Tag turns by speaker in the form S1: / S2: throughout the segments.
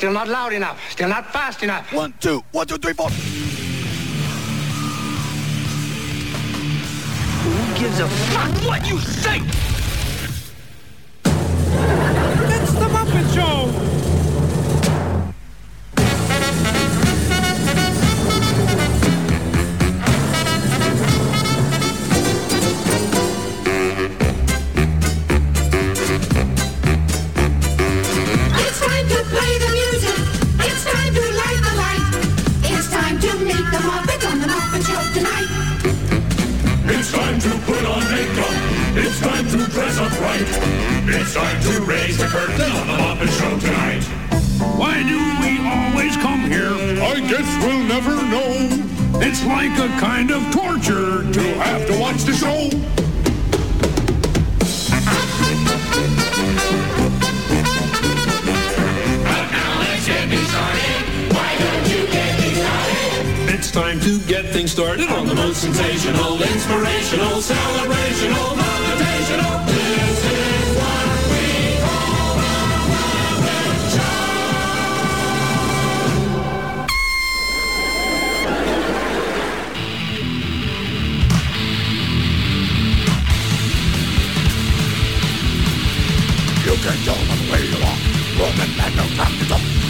S1: Still not loud enough. Still not fast enough.
S2: One, two, one, two, three, four.
S1: Who gives a fuck what you say?
S3: It's the Muppet Show!
S4: It's time to
S5: dress up right. It's time to raise the curtain on the Muppet Show tonight.
S6: Why do we always come here?
S5: I guess we'll never know.
S6: It's like a kind of torture to
S5: Have to watch the show.
S6: It's time to get things started on the most sensational, inspirational, celebrational, motivational. This is what we call the Show.
S2: You can by the way you walk. Woman, man, no time to talk.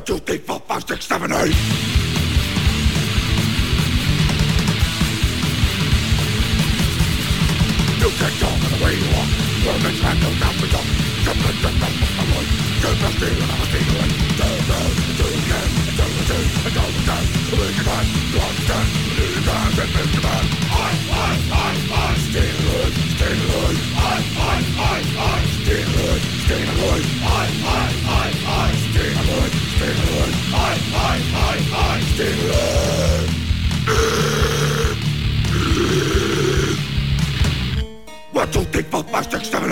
S2: One, two, three, four, five, six, seven, eight. You can talk in the way you walk. Women's man, no doubt to talk. Come on, come on, come on. Keep on stealing, I'm stealing. Do it, do it again. Do it, do it, do it again. Lose your time, you understand. Lose your time, and miss your man. I, I, I, I. Steal it, steal it. I, I, I, I. Steal it, steal it. I, I, I, I. Steal it, steal it. I, I, I, I. Steal it. One, two, three, four, five, six, seven,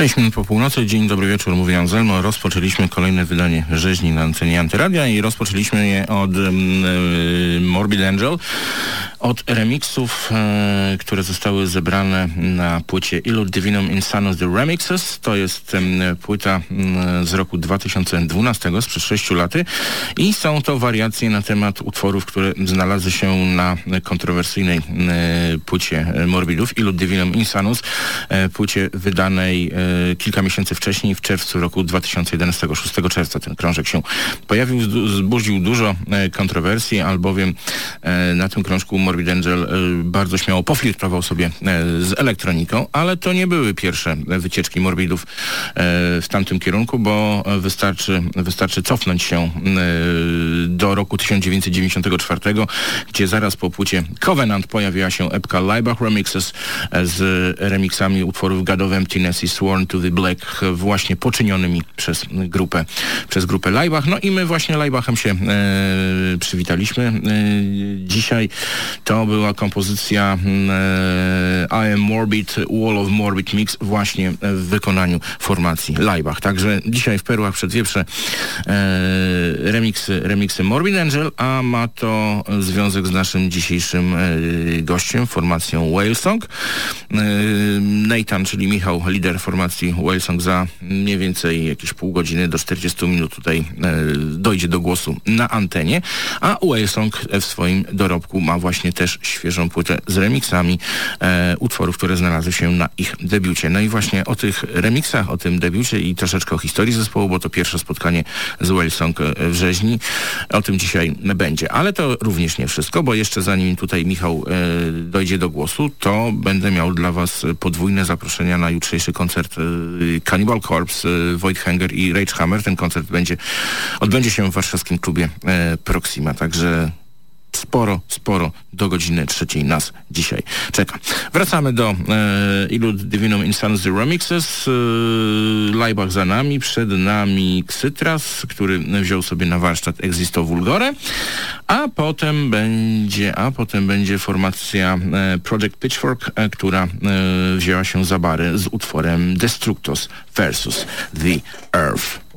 S7: 6 minut po północy, dzień dobry wieczór, mówi Anselmo. Rozpoczęliśmy kolejne wydanie rzeźni na antenie Antyradia i rozpoczęliśmy je od um, Morbid Angel, od remixów, e, które zostały zebrane na płycie Illud Divinum Insanus The Remixes. To jest e, płyta e, z roku 2012, sprzed 6 lat i są to wariacje na temat utworów, które znalazły się na kontrowersyjnej e, płycie Morbidów, Illud Divinum Insanus, e, płycie wydanej e, kilka miesięcy wcześniej, w czerwcu roku 2011, 6 czerwca. Ten krążek się pojawił, zbudził dużo kontrowersji, albowiem na tym krążku Morbid Angel bardzo śmiało poflirtował sobie z elektroniką, ale to nie były pierwsze wycieczki Morbidów w tamtym kierunku, bo wystarczy, wystarczy cofnąć się do roku 1994, gdzie zaraz po płycie Covenant pojawiła się epka Leibach Remixes z remixami utworów God of Emptiness i Sworn to the Black właśnie poczynionymi przez grupę, przez grupę Leibach. No i my właśnie Leibachem się przywitaliśmy. Dzisiaj to była kompozycja e, I Am Morbid, Wall of Morbid Mix właśnie w wykonaniu formacji Leibach. Także dzisiaj w Perłach Przedwieprze e, remiksy, remiksy Morbid Angel, a ma to związek z naszym dzisiejszym e, gościem, formacją Whalesong. Nathan, czyli Michał, lider formacji Whalesong za mniej więcej jakieś pół godziny do 40 minut tutaj dojdzie do głosu na antenie, a Whalesong w swoim dorobku ma właśnie też świeżą płytę z remixami e, utworów, które znalazły się na ich debiucie. No i właśnie o tych remixach, o tym debiucie i troszeczkę o historii zespołu, bo to pierwsze spotkanie z Whalesong w rzeźni. O tym dzisiaj będzie. Ale to również nie wszystko, bo jeszcze zanim tutaj Michał e, dojdzie do głosu, to będę miał dla Was podwójne zaproszenia na jutrzejszy koncert e, Cannibal Corpse, e, Void Hanger i Rage Hammer. Ten koncert będzie, odbędzie się w warszawskim klubie e, Proxima, także sporo, sporo do godziny trzeciej nas dzisiaj czeka. Wracamy do e, Illud Divinum Insanus The Remixes. E, za nami, przed nami Xytras, który wziął sobie na warsztat Existo Vulgore, a potem będzie, a potem będzie formacja e, Project Pitchfork, e, która e, wzięła się za bary z utworem Destructos versus The Earth.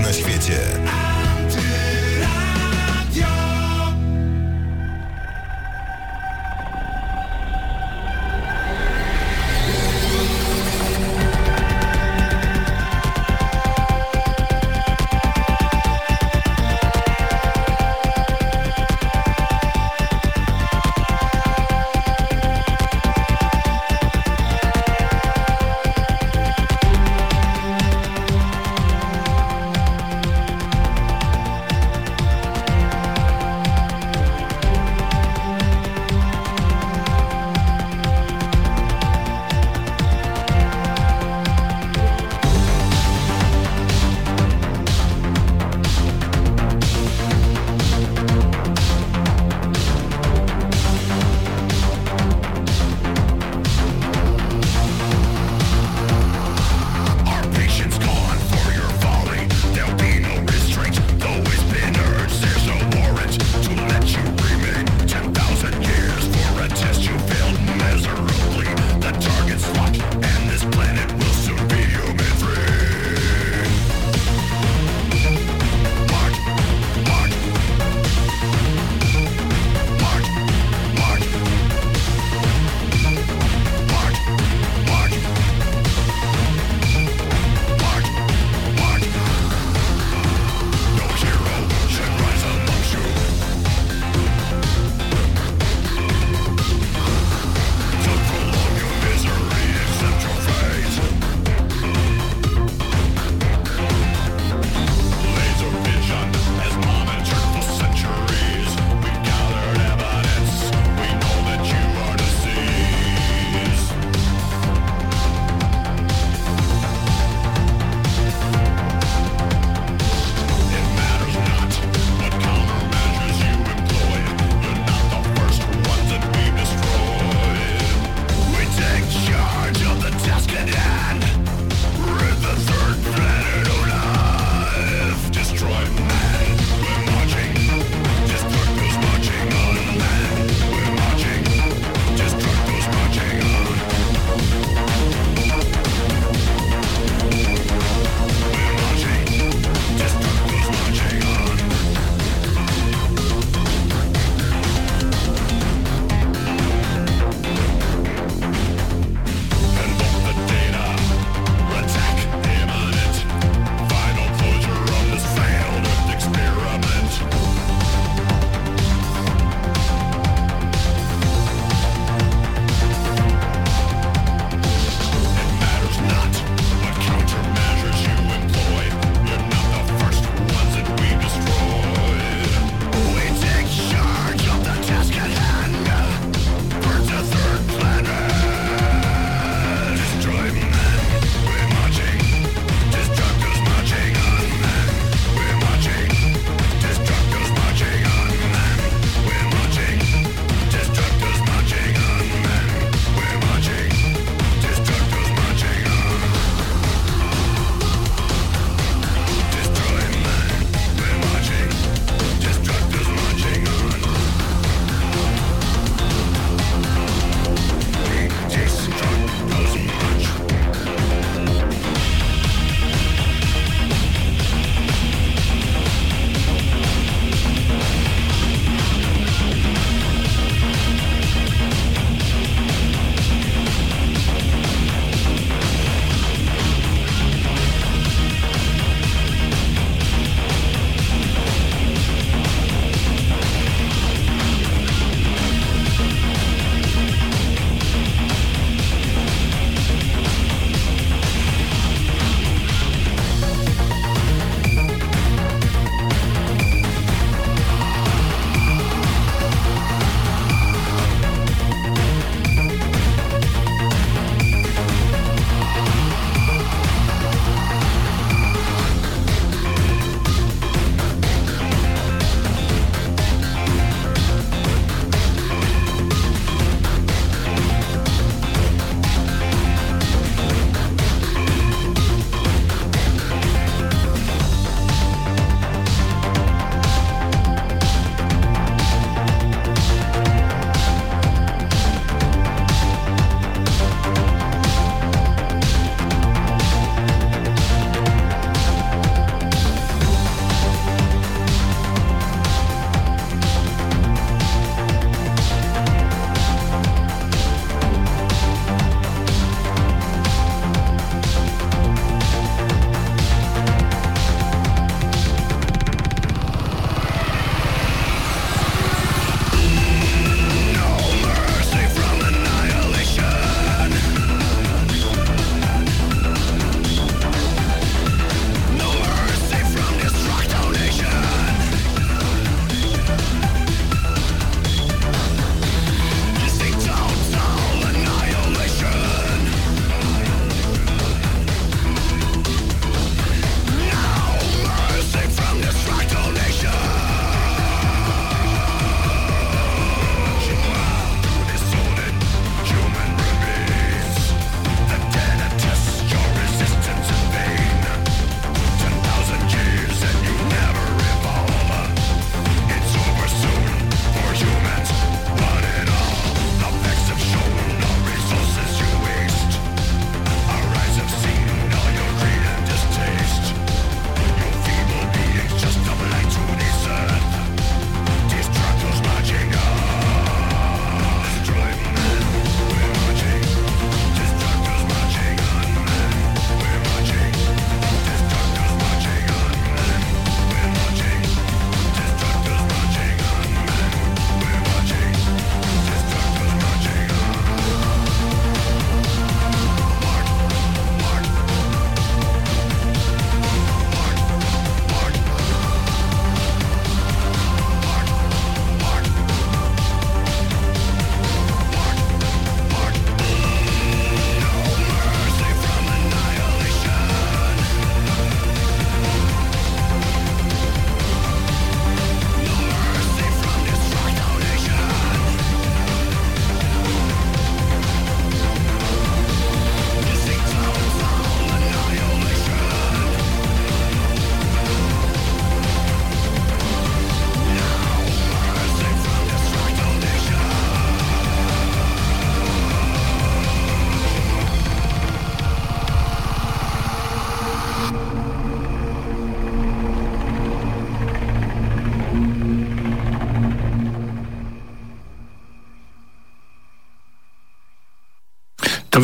S8: Na świecie.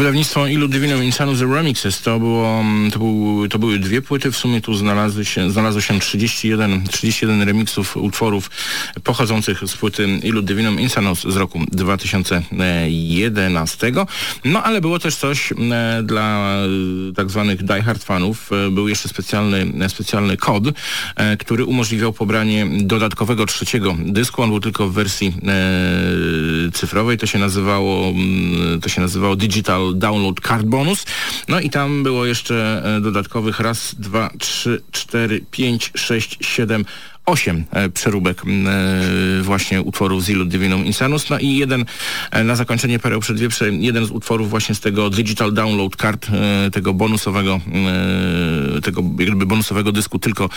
S7: Wydawnictwo Ilu Divinum Insanus The Remixes to, było, mm, to, był, to były dwie płyty, w sumie tu znalazły się, znalazło się 31, 31 remixów utworów pochodzących z płyty Ilu Divinum Insanus z roku 2011. No ale było też coś mm, dla tak zwanych diehard fanów. Był jeszcze specjalny, specjalny kod, który umożliwiał pobranie dodatkowego trzeciego dysku. On był tylko w wersji cyfrowej. To się nazywało, mm, to się nazywało Digital Download Card Bonus. No i tam było jeszcze e, dodatkowych raz, dwa, trzy, cztery, pięć, sześć, siedem, osiem e, przeróbek e, właśnie utworów Zilu Divinum Insanus. No i jeden na zakończenie pereł przedwieprze, jeden z utworów właśnie z tego Digital Download Card, tego bonusowego, tego jakby bonusowego dysku tylko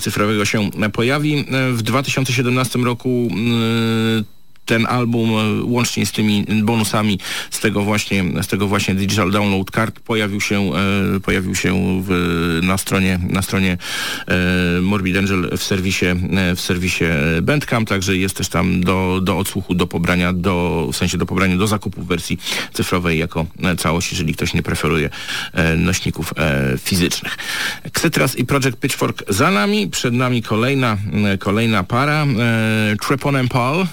S7: cyfrowego się pojawi. W 2017 roku ten album e, łącznie z tymi bonusami z tego właśnie, z tego właśnie Digital Download Card pojawił się, e, pojawił się w, na stronie, na stronie e, Morbid Angel w serwisie, w serwisie Bandcamp, także jest też tam do, do odsłuchu, do pobrania, do, w sensie do pobrania, do zakupu w wersji cyfrowej jako całość, jeżeli ktoś nie preferuje nośników fizycznych. Xetras i Project Pitchfork za nami, przed nami kolejna, kolejna para, Treponem Paul,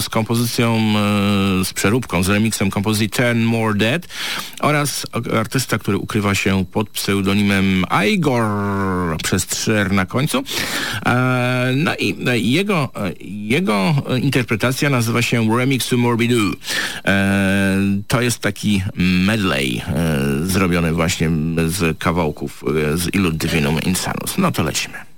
S7: z kompozycją, e, z przeróbką, z remixem kompozycji Turn More Dead oraz artysta, który ukrywa się pod pseudonimem Igor przez 3R na końcu. E, no i jego, jego interpretacja nazywa się Remix to Morbidu. E, to jest taki medley zrobiony właśnie z kawałków z Illud Divinum Insanus. No to lecimy.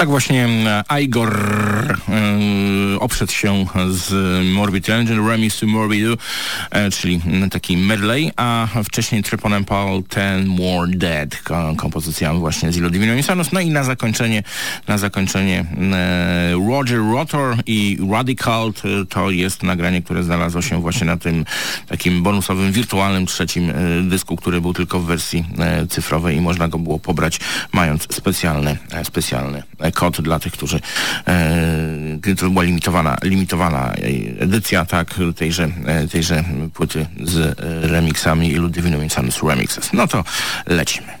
S7: Tak właśnie Igor e, oprzedł się z Morbid Angel, Remix to Morbidu, e, czyli taki medley, a wcześniej Triponem Paul Ten More Dead, kompozycja właśnie z Ilo Divino. No i na zakończenie, na zakończenie e, Roger Rotor i Radical to jest nagranie, które znalazło się właśnie na tym takim bonusowym, wirtualnym trzecim e, dysku, który był tylko w wersji e, cyfrowej i można go było pobrać mając specjalny, specjalny kod dla tych, którzy e, to była limitowana, limitowana edycja tak, tejże, e, tejże płyty z e, remixami i Ludwigiem Insanus Remixes. No to lecimy.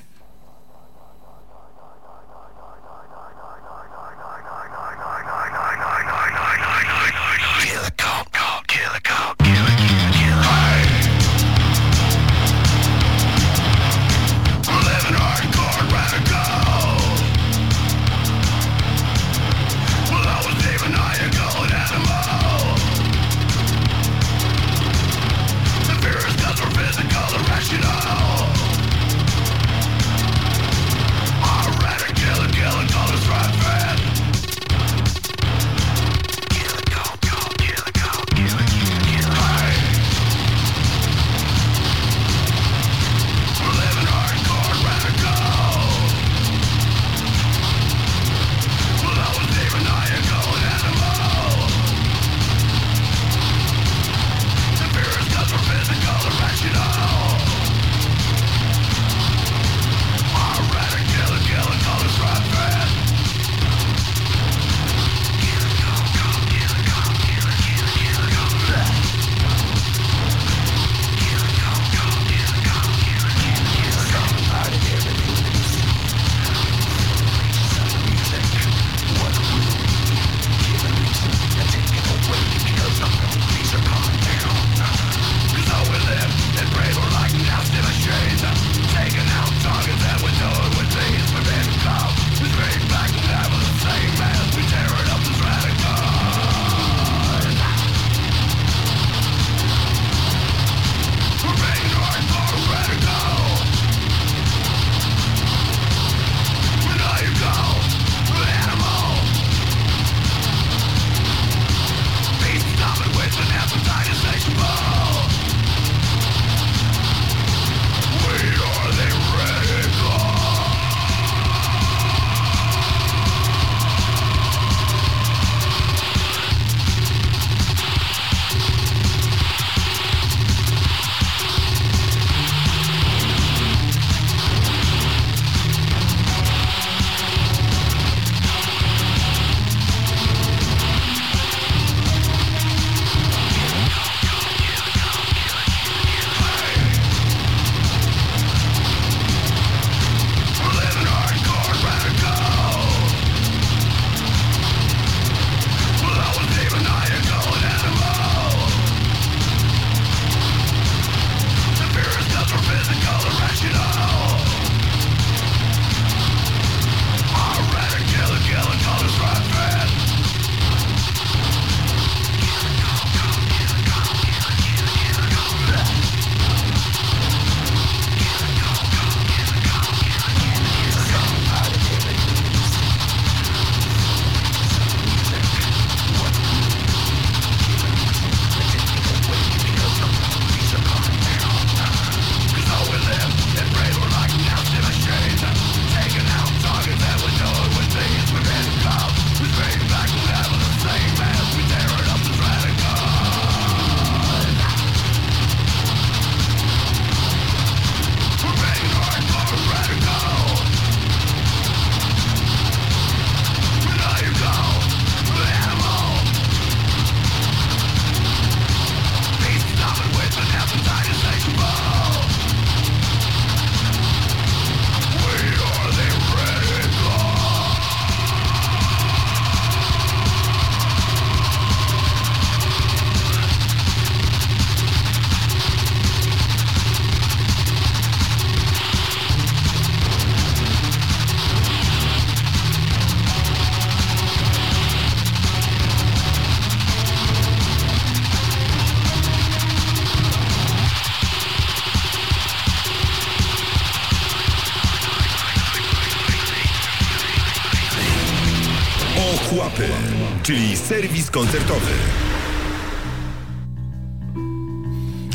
S9: Serwis koncertowy.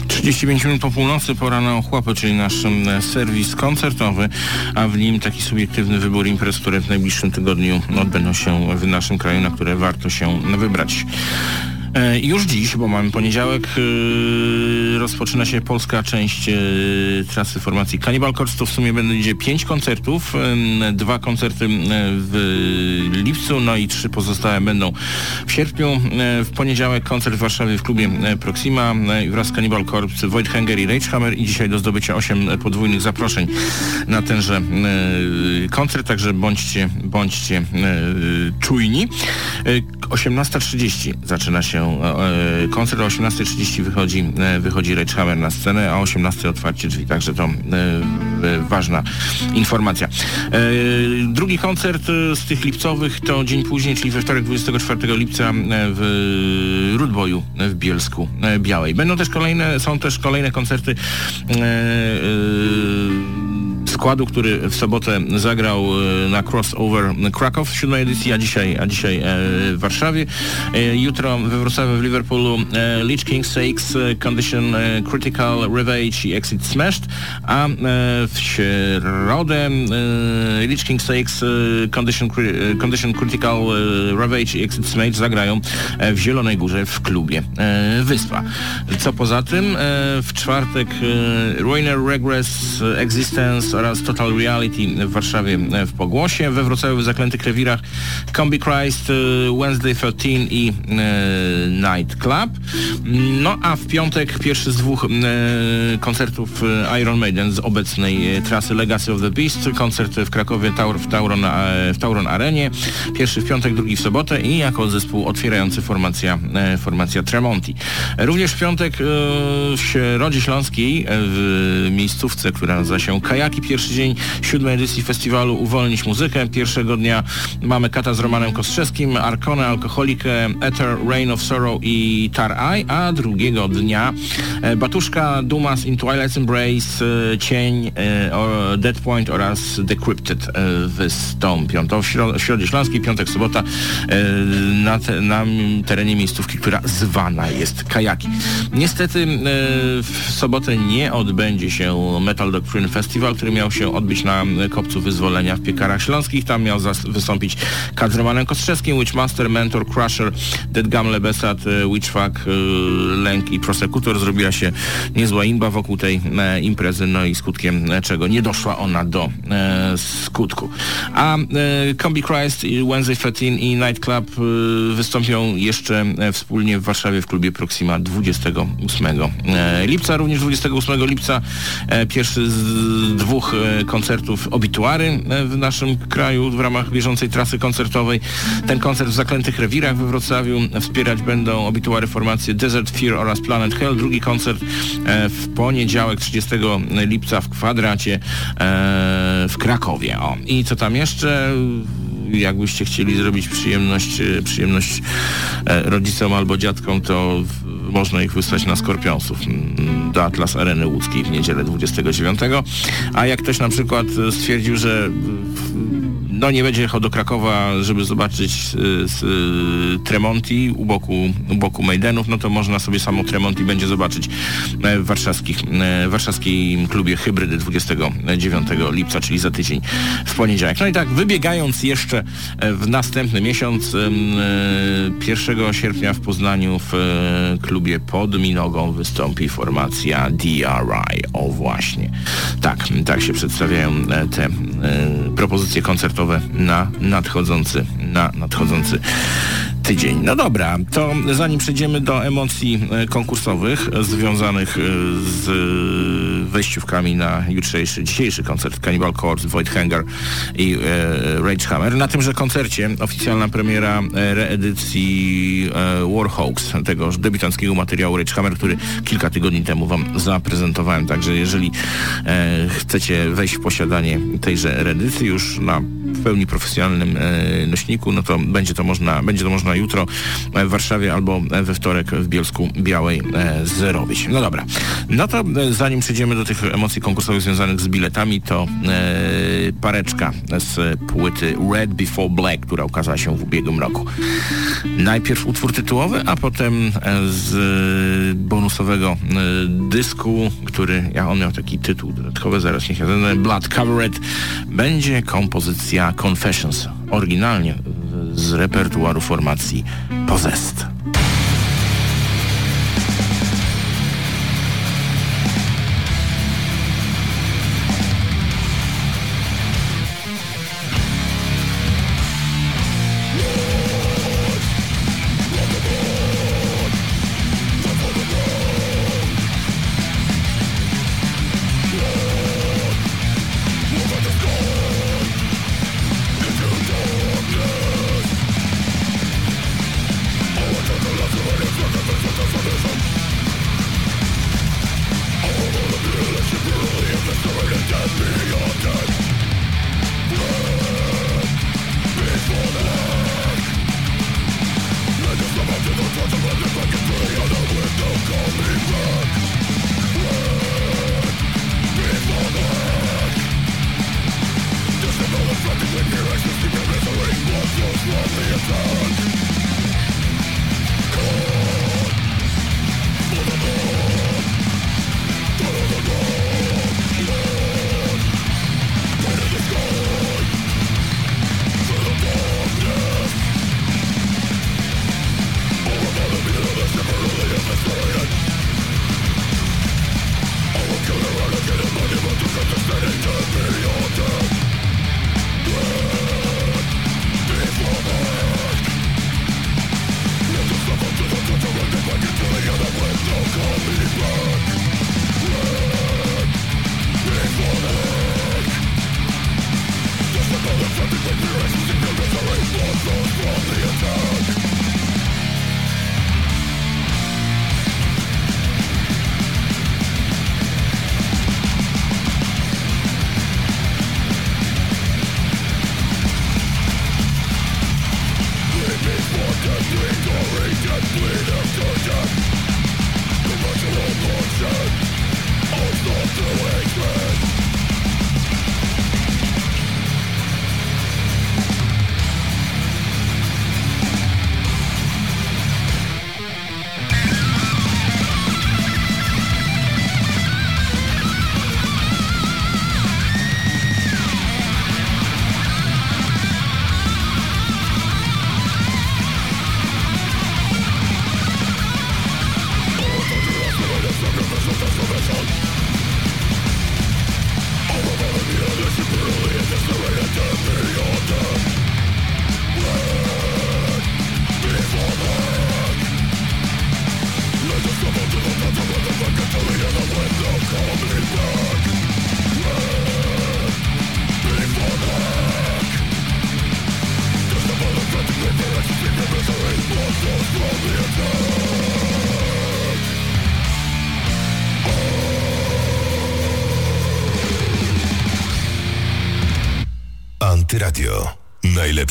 S7: 35 minut po północy, pora na ochłapy, czyli nasz mm, serwis koncertowy, a w nim taki subiektywny wybór imprez, które w najbliższym tygodniu odbędą się w naszym kraju, na które warto się wybrać. E, Już dziś, bo mamy poniedziałek, e, rozpoczyna się polska część e, trasy formacji Cannibal Corpse. To w sumie będzie pięć koncertów, dwa koncerty w lipcu, no i trzy pozostałe będą w sierpniu. W poniedziałek koncert w Warszawie w klubie Proxima e, wraz z Cannibal Corpse, Voidhanger i Ragehammer i dzisiaj do zdobycia osiem podwójnych zaproszeń na tenże koncert, także bądźcie, bądźcie czujni. E, 18.30 zaczyna się e, koncert, o 18.30 wychodzi, e, wychodzi Ragehammer na scenę, a o 18.00 otwarcie drzwi, także to e, e, ważna informacja. E, drugi koncert e, z tych lipcowych to dzień później, czyli we wtorek 24 lipca e, w Rudboju w Bielsku e, Białej. Będą też kolejne, są też kolejne koncerty e, e, składu, który w sobotę zagrał e, na Crossover Krakow w siódmej edycji, a dzisiaj, a dzisiaj e, w Warszawie. E, jutro we Wrocławiu w Liverpoolu Leech King Sakes, Condition Critical, Ravage i Exit Smashed, a w środę Leech King Sakes, Condition, Condition Critical, Ravage i Exit Smashed zagrają w Zielonej Górze w klubie Wyspa. Co poza tym w czwartek Ruiner Regress, Existence oraz Total Reality w Warszawie e, w Pogłosie, we Wrocławiu w Zaklętych Rewirach Combi Christ, e, Wednesday 13 i e, Night Club. No a w piątek pierwszy z dwóch koncertów Iron Maiden z obecnej trasy Legacy of the Beast, koncert w Krakowie Taur, w, Tauron, w Tauron Arenie, pierwszy w piątek, drugi w sobotę i jako zespół otwierający formacja, formacja Tremonti. Również w piątek w Środzie Śląskiej w miejscówce, która nazywa się Kajaki, pierwszy dzień siódmej edycji festiwalu Uwolnić Muzykę. Pierwszego dnia mamy Kata z Romanem Kostrzewskim, Arkonę, Alkoholikę, Ether, Rain of Sorrow i Tar Eye, a drugiego dnia e, Batuszka, Dumas, In Twilight's Embrace, e, Cień, e, Dead Point oraz Decrypted wystąpią. To w, śro- w Środzie Śląskiej, piątek, sobota na, te, na terenie miejscówki, która zwana jest Kajaki. Niestety w sobotę nie odbędzie się Metal Doctrine Festival, który miał się odbyć na Kopcu Wyzwolenia w Piekarach Śląskich. Tam miał wystąpić Kat z Romanem Kostrzewskim, Witchmaster, Mentor, Crusher, Dead Gamle, Besat, e, Witchfuck, e, Lęk i Prosekutor. Zrobiła się niezła imba wokół tej imprezy, no i skutkiem czego nie doszła ona do e, skutku. A Combi Christ, Wednesday 13 i Night Club e, wystąpią jeszcze wspólnie w Warszawie w klubie Proxima 28 e, lipca. Również 28 lipca pierwszy z dwóch koncertów Obituary e, w naszym kraju w ramach bieżącej trasy koncertowej. Ten koncert w Zaklętych Rewirach we Wrocławiu wspierać będą Obituary formacje Desert Fear oraz Planet Hell. Drugi koncert e, w poniedziałek 30 lipca w kwadracie e, w Krakowie. O. I co tam jeszcze? Jakbyście chcieli zrobić przyjemność, e, przyjemność e, rodzicom albo dziadkom, to można ich wysłać na Skorpionsów do Atlas Areny Łódzkiej w niedzielę 29. A jak ktoś na przykład e, stwierdził, że no nie będzie jechał do Krakowa, żeby zobaczyć y, y, Tremonti u boku, u boku Maidenów, no to można sobie samo Tremonti będzie zobaczyć e, w warszawskich, e, w warszawskim klubie Hybrydy 29 lipca, czyli za tydzień w poniedziałek. No i tak, wybiegając jeszcze e, w następny miesiąc, em, e, 1 sierpnia w Poznaniu w klubie pod Minogą wystąpi formacja DRI. O właśnie. Tak, tak się przedstawiają te propozycje koncertowe na nadchodzący, na nadchodzący tydzień. No dobra, to zanim przejdziemy do emocji e, konkursowych związanych e, z e, wejściówkami na jutrzejszy, dzisiejszy koncert Cannibal Corpse, Voidhanger i e, Ragehammer. Na tymże koncercie oficjalna premiera reedycji e, Warhawks, tegoż debiutanckiego materiału Ragehammer, który kilka tygodni temu wam zaprezentowałem. Także jeżeli e, chcecie wejść w posiadanie tejże reedycji już na
S2: pełni profesjonalnym e, nośniku, no to będzie to można, będzie to można jutro w Warszawie albo we wtorek w Bielsku Białej e, zrobić. No dobra. No to e, zanim przejdziemy do tych emocji konkursowych związanych z biletami, to e, pareczka z płyty Red Before Black, która ukazała się w ubiegłym roku. Najpierw utwór tytułowy, a potem z bonusowego dysku, który, ja on miał taki tytuł dodatkowy, zaraz niech ja Blood Covered, będzie kompozycja Confessions, oryginalnie z repertuaru formacji Possessed.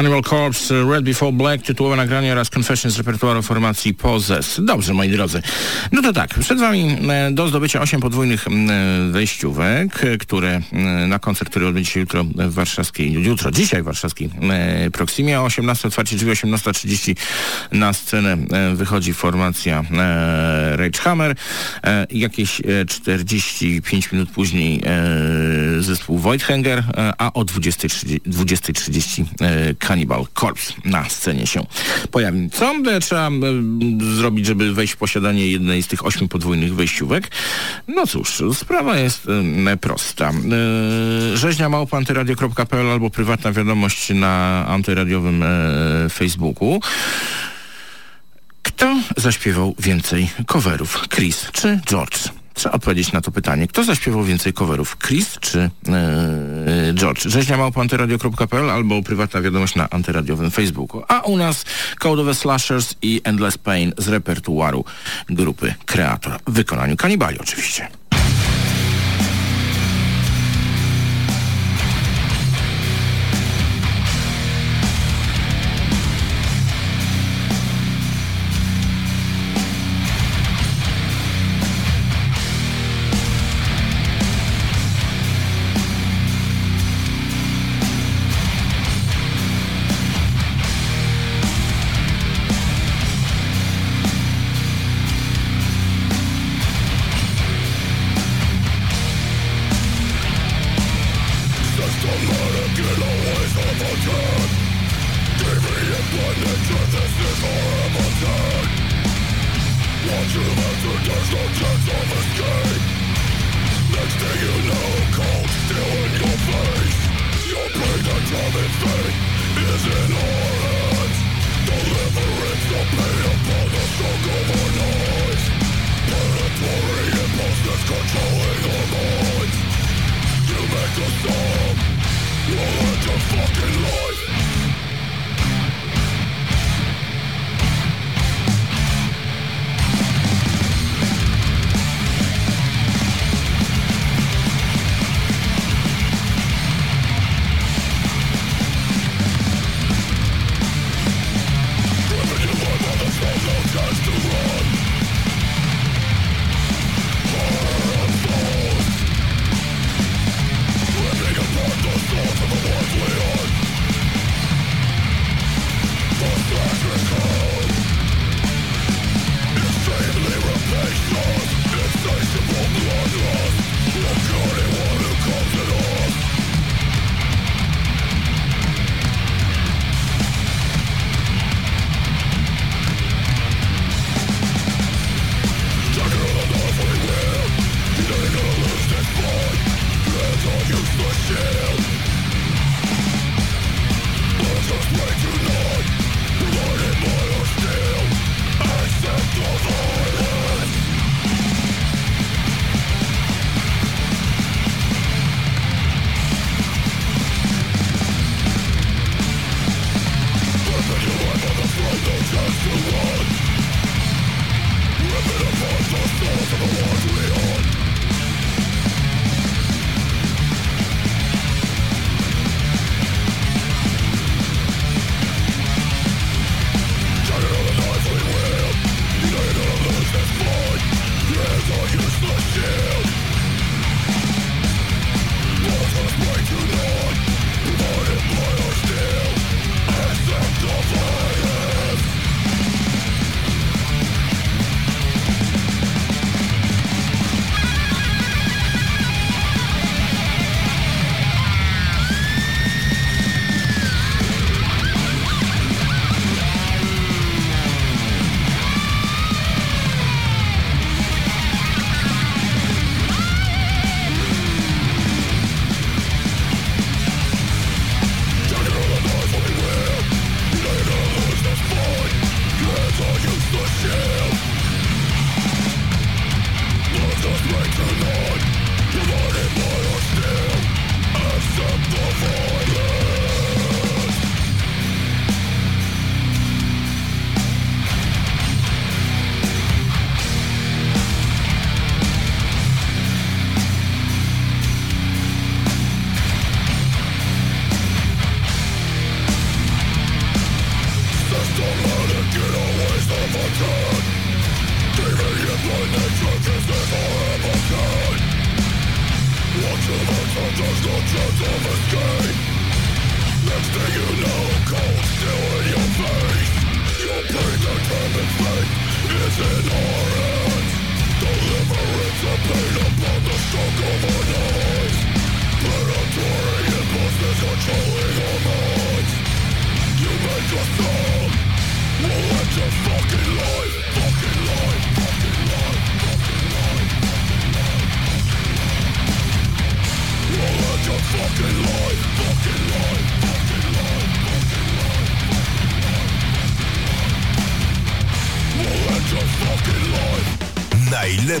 S7: Cannibal Corpse, Red Before Black, tytułowe nagranie oraz Confession z repertuaru formacji Poses. Dobrze, moi drodzy. No to tak, przed wami e, do zdobycia 8 podwójnych e, wejściówek, które e, na koncert, który odbędzie się jutro w warszawskiej, jutro, dzisiaj w warszawskiej Proximie, o 18 otwarcie drzwi, 18.30 na scenę wychodzi formacja Rage Hammer. Jakieś 45 minut później zespół Voidhanger, a o 20.30 20 Cannibal Corpse na scenie się pojawi. Co trzeba zrobić, żeby wejść w posiadanie jednej z tych ośmiu podwójnych wejściówek? No cóż, sprawa jest prosta. E, rzeźnia małpa antyradio.pl albo prywatna wiadomość na antyradiowym e, Facebooku. Kto zaśpiewał więcej coverów? Chris czy George? Trzeba odpowiedzieć na to pytanie. Kto zaśpiewał więcej coverów? Chris czy yy, George? Rzeźnia małpa.antyradio.pl albo prywatna wiadomość na antyradiowym Facebooku. A u nas Code'owe Slashers i Endless Pain z repertuaru grupy Kreator. W wykonaniu kanibali oczywiście.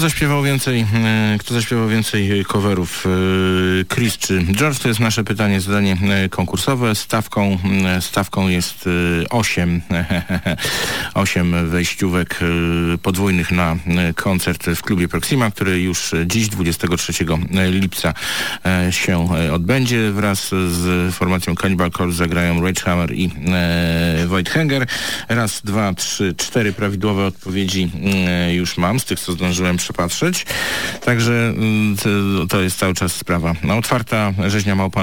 S7: Zaśpiewał więcej, e, kto zaśpiewał więcej coverów? E, Chris czy George? To jest nasze pytanie, zadanie e, konkursowe. Stawką, stawką jest 8, 8 wejściówek podwójnych na koncert w klubie Proxima, który już dziś 23 lipca się odbędzie. Wraz z formacją Cannibal Corpse zagrają Rage Hammer i Void Hanger. Raz, dwa, trzy, cztery prawidłowe odpowiedzi już mam z tych, co zdążyłem przepatrzeć. Także mm, to jest cały czas sprawa no, otwarta. Rzeźnia małpa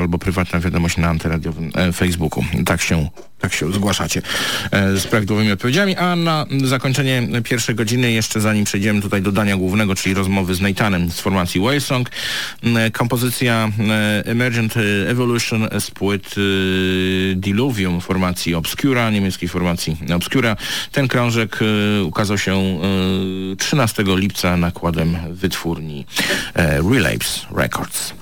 S7: albo prywatna wiadomość na antyradiowym e, Facebooku. Tak się tak się zgłaszacie e, z prawidłowymi odpowiedziami, a na zakończenie pierwszej godziny, jeszcze zanim przejdziemy tutaj do dania głównego, czyli rozmowy z Nathanem z formacji Whalesong, kompozycja Emergent Evolution z płyt Diluvium formacji Obscura, niemieckiej formacji Obscura. Ten krążek ukazał się 13 lipca nakładem wytwórni Relapse Records.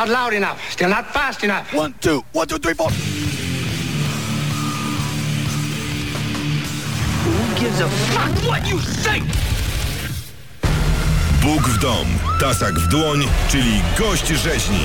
S1: Not loud enough. Still not fast enough.
S2: One, two, one, two, three, four.
S1: Who gives a fuck what you think?
S9: Bóg w dom, tasak w dłoń, czyli gość rzeźni.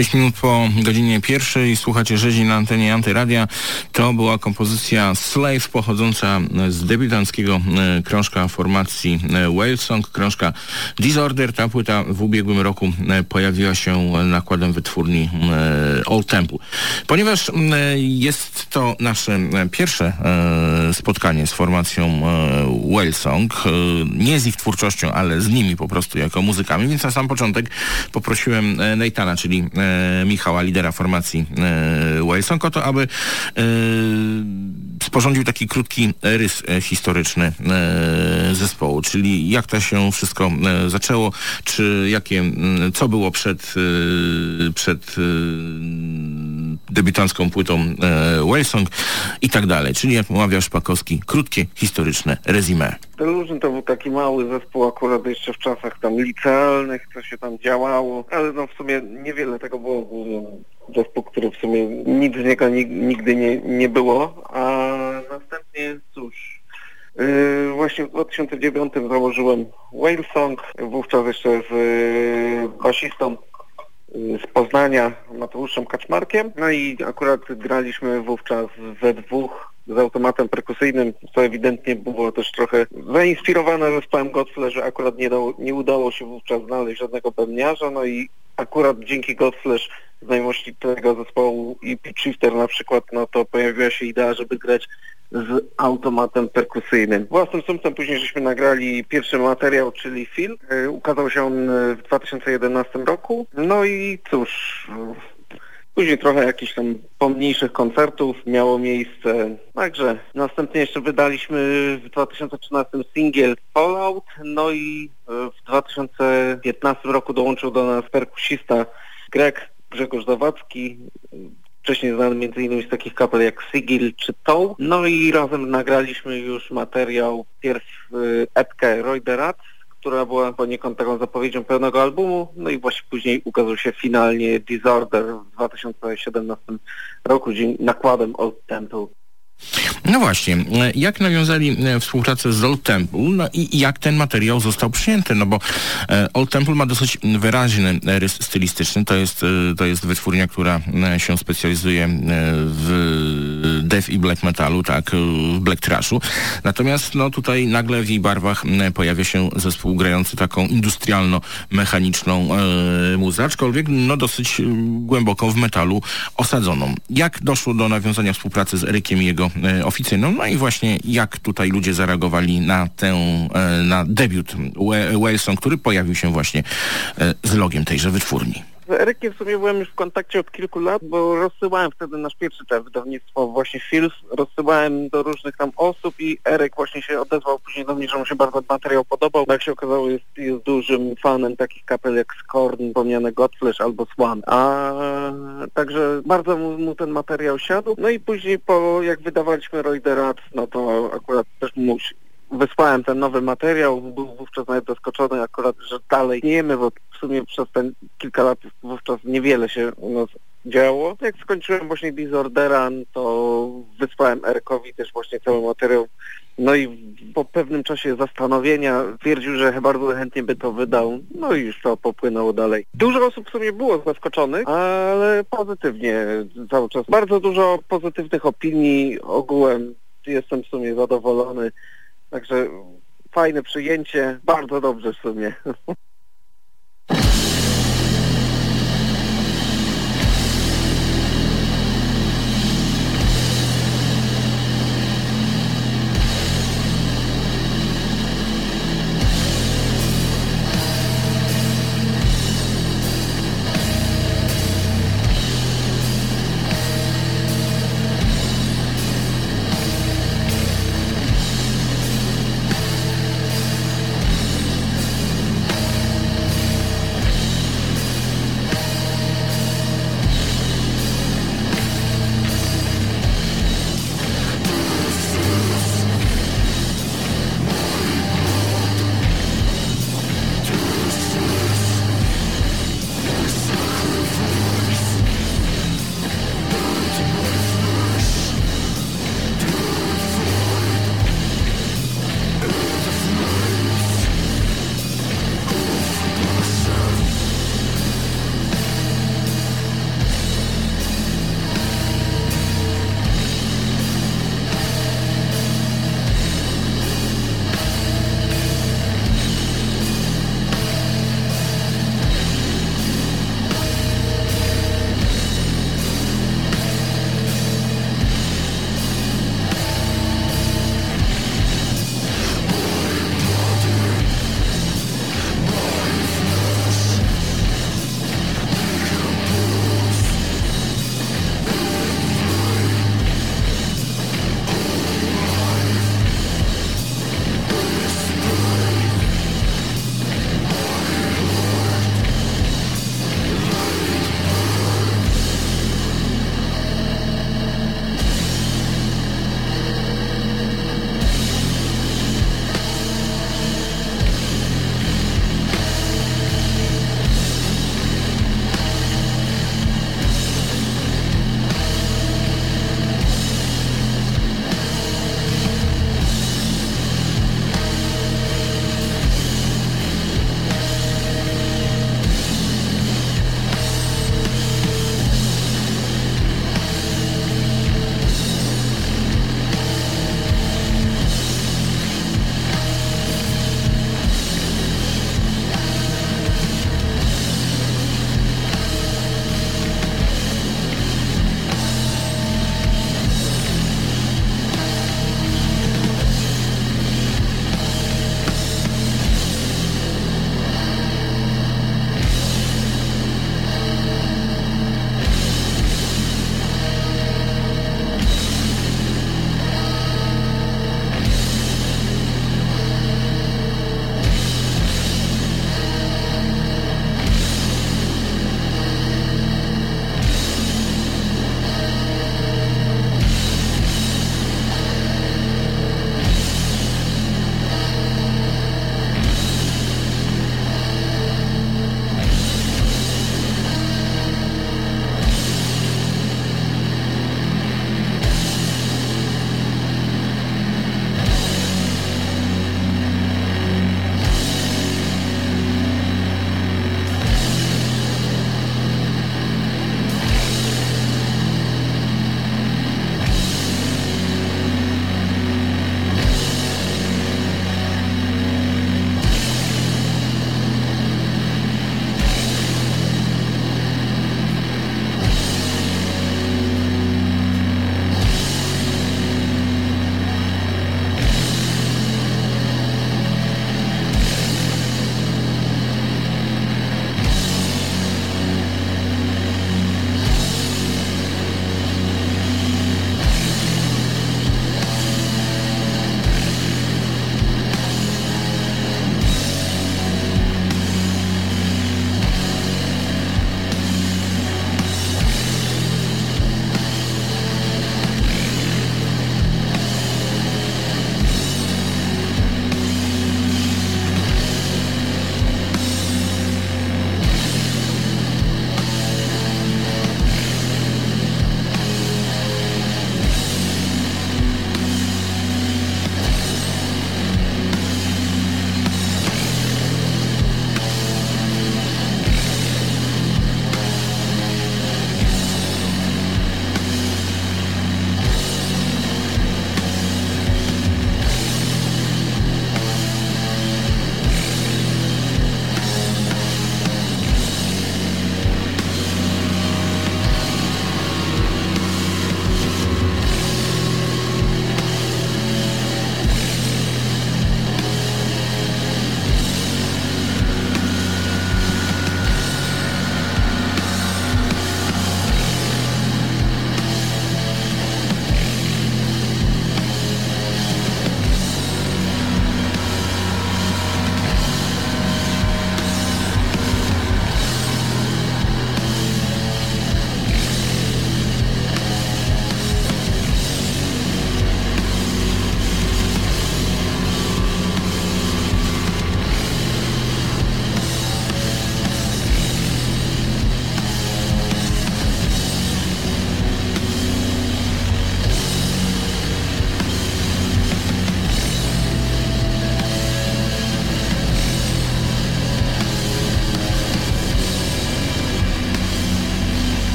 S7: Sześć minut po godzinie pierwszej słuchacie rzezi na antenie Antyradia. To była kompozycja Slave pochodząca z debiutanckiego e, krążka formacji e, Whalesong, krążka Disorder. Ta płyta w ubiegłym roku e, pojawiła się nakładem wytwórni Old Temple. Ponieważ jest to nasze pierwsze spotkanie z formacją Whalesong, nie z ich twórczością, ale z nimi po prostu jako muzykami, więc na sam początek poprosiłem Neitana, czyli e, Michała, lidera formacji e, Wilson, o to, aby e, sporządził taki krótki rys e, historyczny e, zespołu, czyli jak to się wszystko e, zaczęło, czy jakie, co było przed, przed debiutancką płytą Welsong i tak dalej. Czyli jak mówił Szpakowski, krótkie, historyczne rezime.
S10: Delusion to był taki mały zespół akurat jeszcze w czasach tam licealnych, co się tam działało, ale no w sumie niewiele tego było. Zespół, który w sumie nic z niego nigdy nie, nie było, a następnie cóż, Yy, właśnie w 2009 założyłem Whalesong, wówczas jeszcze z yy, basistą z Poznania, Mateuszem Kaczmarkiem. No i akurat graliśmy wówczas we dwóch z automatem perkusyjnym, co ewidentnie było też trochę zainspirowane zespołem Godfle, że akurat nie, dało, nie udało się wówczas znaleźć żadnego pewniarza, no i akurat dzięki Godflash znajomości tego zespołu i Pitch Shifter na przykład, no to pojawiła się idea, żeby grać z automatem perkusyjnym. Własnym sumcem później żeśmy nagrali pierwszy materiał, czyli film. E, ukazał się on w 2011 roku. No i cóż, Później trochę jakichś tam pomniejszych koncertów miało miejsce. Także następnie jeszcze wydaliśmy w 2013 singiel Fallout, no i w 2015 roku dołączył do nas perkusista Greg Grzegorz Zawadzki, wcześniej znany m.in. z takich kapel jak Sigil czy Tow. No i razem nagraliśmy już materiał, pierw y, epkę Roiderat, która była poniekąd taką zapowiedzią pełnego albumu, no i właśnie później ukazał się finalnie Disorder w 2017 roku nakładem Old Temple.
S7: No właśnie, jak nawiązali e, współpracę z Old Temple no i jak ten materiał został przyjęty, no bo e, Old Temple ma dosyć wyraźny rys stylistyczny, to jest, e, to jest wytwórnia, która się specjalizuje w death i black metalu, tak, w black trashu, natomiast no tutaj nagle w jej barwach pojawia się zespół grający taką industrialno-mechaniczną muzę, aczkolwiek no dosyć głęboko w metalu osadzoną. Jak doszło do nawiązania współpracy z Erykiem i jego E, oficyjną. No i właśnie jak tutaj ludzie zareagowali na tę, e, na debiut Waleson, który pojawił się właśnie e, z logiem tejże wytwórni.
S10: Z Erykiem w sumie byłem już w kontakcie od kilku lat, bo rozsyłałem wtedy nasz pierwszy te wydawnictwo właśnie Fils, rozsyłałem do różnych tam osób i Eryk właśnie się odezwał później do mnie, że mu się bardzo materiał podobał. Jak się okazało jest, jest dużym fanem takich kapel jak Skorn, wspomniane Godflesh albo Swan. A także bardzo mu, mu, ten materiał siadł. No i później po jak wydawaliśmy Roiderat, no to akurat też mu wysłałem ten nowy materiał, był wówczas nawet zaskoczony akurat, że dalej nie jemy, bo w sumie przez ten kilka lat wówczas niewiele się u nas działo. Jak skończyłem właśnie Disordera, to wysłałem Erkowi też właśnie cały materiał. No i po pewnym czasie zastanowienia twierdził, że bardzo chętnie by to wydał. No i już to popłynęło dalej. Dużo osób w sumie było zaskoczonych, ale pozytywnie cały czas. Bardzo dużo pozytywnych opinii ogółem. Jestem w sumie zadowolony. Także fajne przyjęcie, bardzo dobrze w sumie.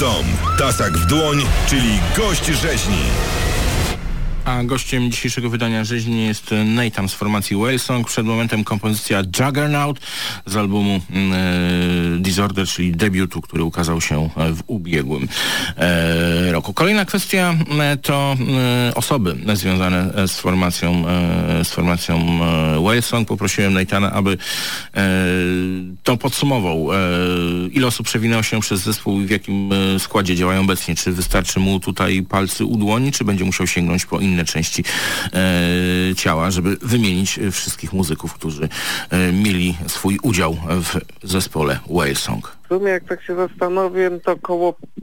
S9: dom, tasak w dłoń, czyli gość rzeźni.
S7: A gościem dzisiejszego wydania rzeźni jest Nathan z formacji Whalesong. Przed momentem kompozycja Juggernaut z albumu e, Disorder, czyli debiutu, który ukazał się w ubiegłym e, roku. Kolejna kwestia e, to e, osoby związane z formacją, e, z formacją e, Whalesong. Poprosiłem Nathana, aby to podsumował. ile osób przewinęło się przez zespół i w jakim składzie działają obecnie? Czy wystarczy mu tutaj palcy u dłoni, czy będzie musiał sięgnąć po inne części e, ciała, żeby wymienić wszystkich muzyków, którzy e, mieli swój udział w zespole Whalesong
S10: sumie jak tak się zastanowię, to około y,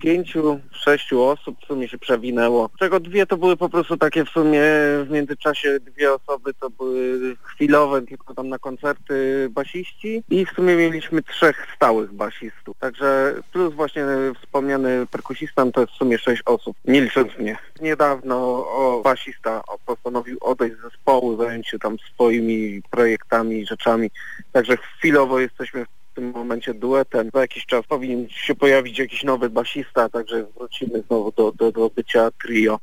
S10: pięciu, sześciu osób w sumie się przewinęło. Czego dwie to były po prostu takie w sumie w międzyczasie dwie osoby to były chwilowe, tylko tam na koncerty basiści i w sumie mieliśmy trzech stałych basistów. Także plus właśnie wspomniany perkusistan to jest w sumie sześć osób, nie licząc mnie. Niedawno o, basista postanowił odejść z zespołu, zająć się tam swoimi projektami, rzeczami. Także chwilowo jesteśmy w w tym momencie duetem. Za jakiś czas powinien się pojawić jakiś nowy basista, także wrócimy znowu do, do, do bycia trio.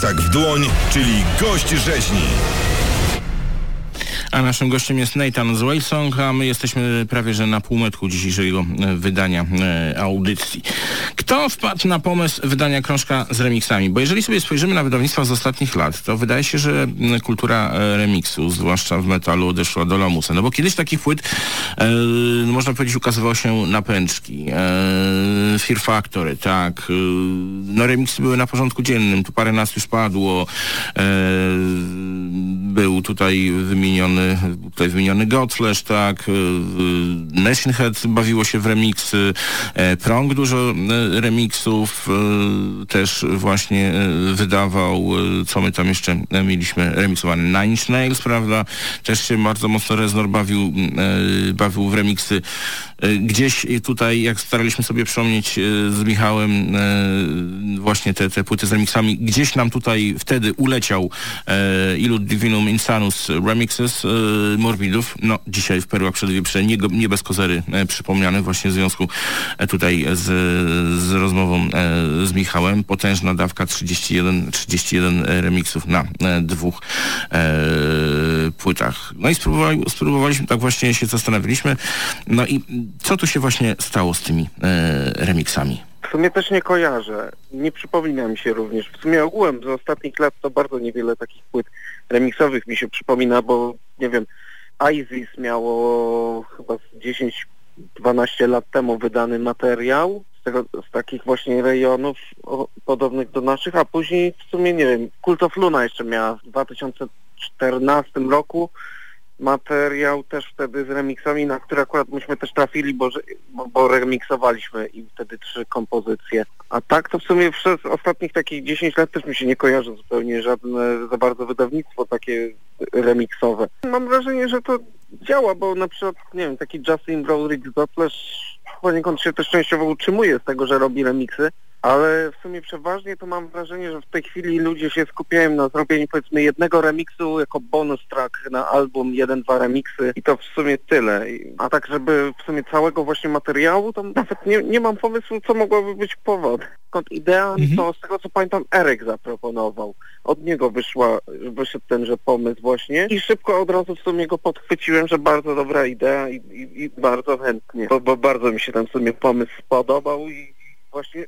S9: Tasak w dłoń, czyli gość rzeźni.
S7: A naszym gościem jest Nathan z a my jesteśmy prawie że na półmetku dzisiejszego e, wydania e, audycji. Kto wpadł na pomysł wydania krążka z remixami? Bo jeżeli sobie spojrzymy na wydawnictwa z ostatnich lat, to wydaje się, że kultura e, remixu, zwłaszcza w metalu, odeszła do lamusa. No bo kiedyś takich płyt, e, można powiedzieć, ukazywał się na pęczki. E, Fear Factory, tak. E, no remixy były na porządku dziennym, tu parę nas już padło. E, był tutaj wymieniony, tutaj wymieniony Godflesh, tak. E, Machine Head bawiło się w remixy. Prong dużo remixów e, też właśnie e, wydawał, e, co my tam jeszcze mieliśmy remixowany Nine Inch Nails, prawda? Też się bardzo mocno Reznor bawił, bawił w remixy E, gdzieś tutaj, jak staraliśmy sobie przypomnieć e, z Michałem e, właśnie te, te płyty z remixami, gdzieś nam tutaj wtedy uleciał Ilud Divinum Insanus Remixes Morbidów. No, dzisiaj w Perłach Przedwieprze, nie, nie bez kozery przypomniane właśnie w związku tutaj z, z rozmową z Michałem. Potężna dawka 31, 31 remixów na dwóch płytach. No i spróbowali, spróbowaliśmy, tak właśnie się zastanawialiśmy. No i co tu się właśnie stało z tymi e, remixami?
S10: W sumie też nie kojarzę. Nie przypomina mi się również. W sumie ogółem z ostatnich lat to bardzo niewiele takich płyt remixowych mi się przypomina, bo nie wiem, ISIS miało chyba 10-12 lat temu wydany materiał z, tego, z takich właśnie rejonów o, podobnych do naszych, a później w sumie nie wiem, Cult of Luna jeszcze miała w 2014 roku materiał też wtedy z remixami, na które akurat myśmy też trafili, bo, bo, bo remiksowaliśmy i wtedy trzy kompozycje. A tak to w sumie przez ostatnich takich 10 lat też mi się nie kojarzy zupełnie żadne za bardzo wydawnictwo takie remiksowe. Mam wrażenie, że to działa, bo na przykład, nie wiem, taki Justin Broderick z Dotlash poniekąd się też częściowo utrzymuje z tego, że robi remiksy, ale w sumie przeważnie to mam wrażenie, że w tej chwili ludzie się skupiają na zrobieniu powiedzmy jednego remiksu jako bonus track na album, jeden, dwa remiksy i to w sumie tyle. A tak, żeby w sumie całego właśnie materiału, to nawet nie, nie mam pomysłu, co mogłoby być powod. Skąd idea,
S3: Mhm.
S10: to z tego co pamiętam Erek zaproponował. Od niego wyszła, wyszedł tenże pomysł właśnie i szybko od razu w sumie go podchwyciłem, że bardzo dobra idea i, i, i bardzo chętnie, bo, bo bardzo mi się ten w sumie pomysł spodobał i właśnie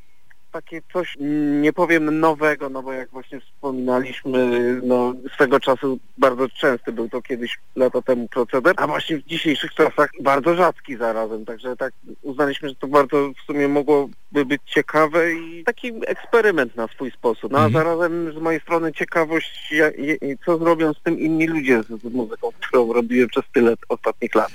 S10: takie coś, nie powiem nowego, no bo jak właśnie wspominaliśmy, no swego czasu bardzo częsty był to kiedyś lata temu proceder, a właśnie w dzisiejszych czasach bardzo rzadki zarazem, także tak uznaliśmy, że to bardzo w sumie mogłoby być ciekawe i taki eksperyment na swój sposób. No a zarazem z mojej strony ciekawość, co zrobią z tym inni ludzie z, z muzyką, którą robiłem przez tyle ostatnich lat.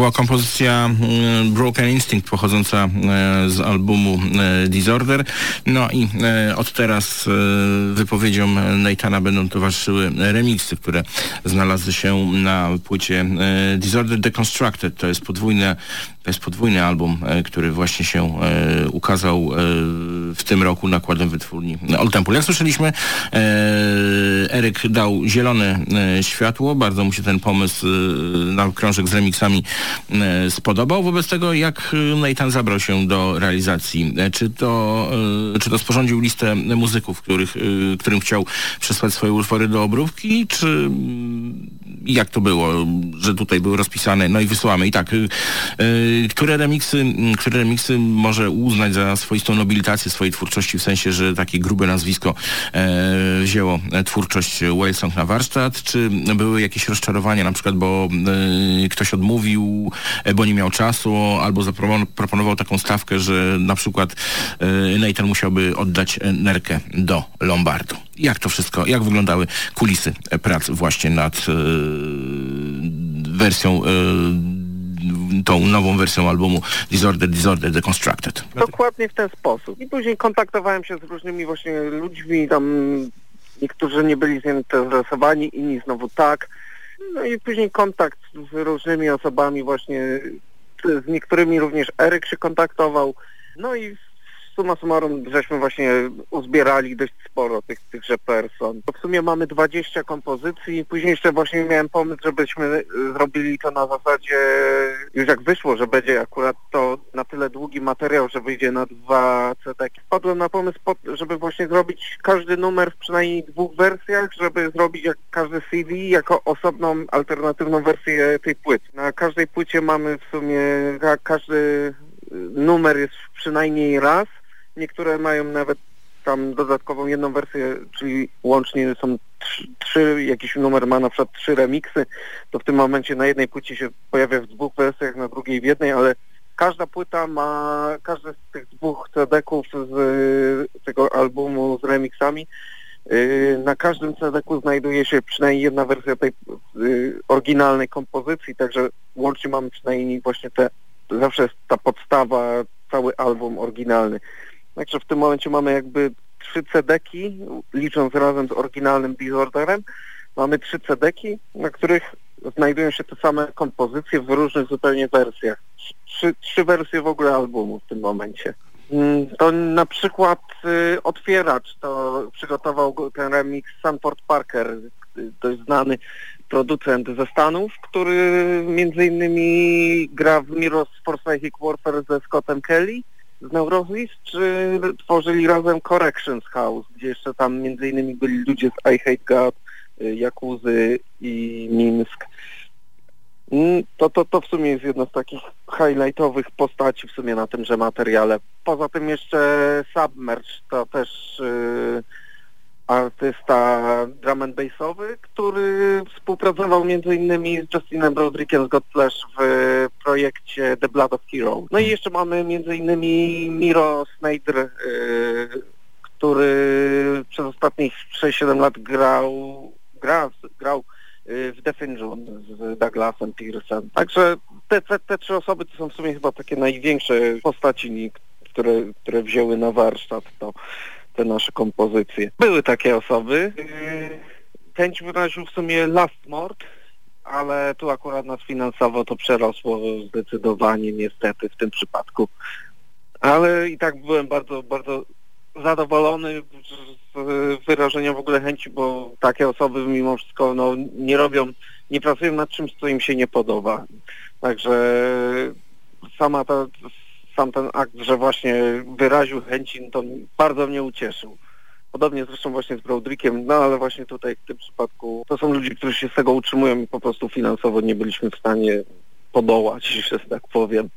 S7: Była kompozycja mm, Broken Instinct pochodząca e, z albumu e, Disorder. No i e, od teraz wypowiedziom Nathana będą towarzyszyły remixy, które znalazły się na płycie Disorder Deconstructed. To jest podwójne to jest podwójny album, który właśnie się ukazał w tym roku nakładem wytwórni Old Temple. Jak słyszeliśmy, Eryk dał zielone światło, bardzo mu się ten pomysł na krążek z remixami spodobał. Wobec tego, jak Nathan zabrał się do realizacji? Czy to, czy to sporządził listę muzyków, których, którym chciał przesłać swoje utwory do obróbki, czy mm, jak to było, że tutaj były rozpisane, no i wysyłamy. I tak, które remiksy, które remiksy może uznać za swoistą nobilitację swojej twórczości, w sensie, że takie grube nazwisko e, wzięło twórczość Wales na warsztat, czy były jakieś rozczarowania, na przykład, bo e, ktoś odmówił, bo nie miał czasu, albo zaproponował taką stawkę, że na przykład e, Nathan musiałby oddać nerkę do Lombardu. Jak to wszystko, jak wyglądały kulisy prac właśnie nad e, wersją e, tą nową wersją albumu Disorder, Disorder, Deconstructed.
S10: Dokładnie w ten sposób. I później kontaktowałem się z różnymi właśnie ludźmi, tam niektórzy nie byli zainteresowani, inni znowu tak. No i później kontakt z różnymi osobami właśnie, z niektórymi również Eryk się kontaktował. No i suma summarum żeśmy właśnie uzbierali dość sporo tych, tychże person. W sumie mamy 20 kompozycji. Później jeszcze właśnie miałem pomysł, żebyśmy zrobili to na zasadzie, już jak wyszło, że będzie akurat to na tyle długi materiał, że wyjdzie na dwa CD. Wpadłem na pomysł, żeby właśnie zrobić każdy numer w przynajmniej dwóch wersjach, żeby zrobić jak każdy CD jako osobną, alternatywną wersję tej płyty. Na każdej płycie mamy w sumie, każdy numer jest przynajmniej raz Niektóre mają nawet tam dodatkową jedną wersję, czyli łącznie są trzy, trzy, jakiś numer ma na przykład trzy remiksy, to w tym momencie na jednej płycie się pojawia w dwóch wersjach, na drugiej w jednej, ale każda płyta ma, każdy z tych dwóch CD-ków z tego albumu z remixami, yy, na każdym CD-ku znajduje się przynajmniej jedna wersja tej yy, oryginalnej kompozycji, także łącznie mamy przynajmniej właśnie te, zawsze jest ta podstawa, cały album oryginalny. Także w tym momencie mamy jakby trzy cedeki, licząc razem z oryginalnym Disorderem. Mamy trzy cedeki, na których znajdują się te same kompozycje w różnych zupełnie wersjach. Trzy, trzy wersje w ogóle albumu w tym momencie. Mm, to na przykład y, otwieracz to przygotował ten remix Sanford Parker, dość znany producent ze Stanów, który między innymi gra w Mirror's Forsaken Warfare ze Scottem Kelly z Neurosis, czy tworzyli razem Corrections House, gdzie jeszcze tam między innymi byli ludzie z I Hate God, Jakuzy i Minsk. Mm, to, to, to w sumie jest jedna z takich highlightowych postaci w sumie na tymże materiale. Poza tym jeszcze Submerge to też yy, artysta drum and bassowy, który współpracował innymi z Justinem Brodrickiem z Godflesh w projekcie The Blood of Hero. No i jeszcze mamy innymi Miro Snyder, yy, który przez ostatnich 6-7 lat grał, gra, grał yy, w June z Douglasem Pearsem. Także te, te, te trzy osoby to są w sumie chyba takie największe postaci, które, które wzięły na warsztat to te nasze kompozycje. Były takie osoby. Chęć wyraził w sumie Last Mort, ale tu akurat nas finansowo to przerosło zdecydowanie niestety w tym przypadku. Ale i tak byłem bardzo, bardzo zadowolony z wyrażenia w ogóle chęci, bo takie osoby mimo wszystko no, nie robią, nie pracują nad czymś, co im się nie podoba. Także sama ta sam ten akt, że właśnie wyraził chęci, to bardzo mnie ucieszył. Podobnie zresztą właśnie z Brodrickiem, no ale właśnie tutaj w tym przypadku to są ludzie, którzy się z tego utrzymują i po prostu finansowo nie byliśmy w stanie podołać, że tak powiem.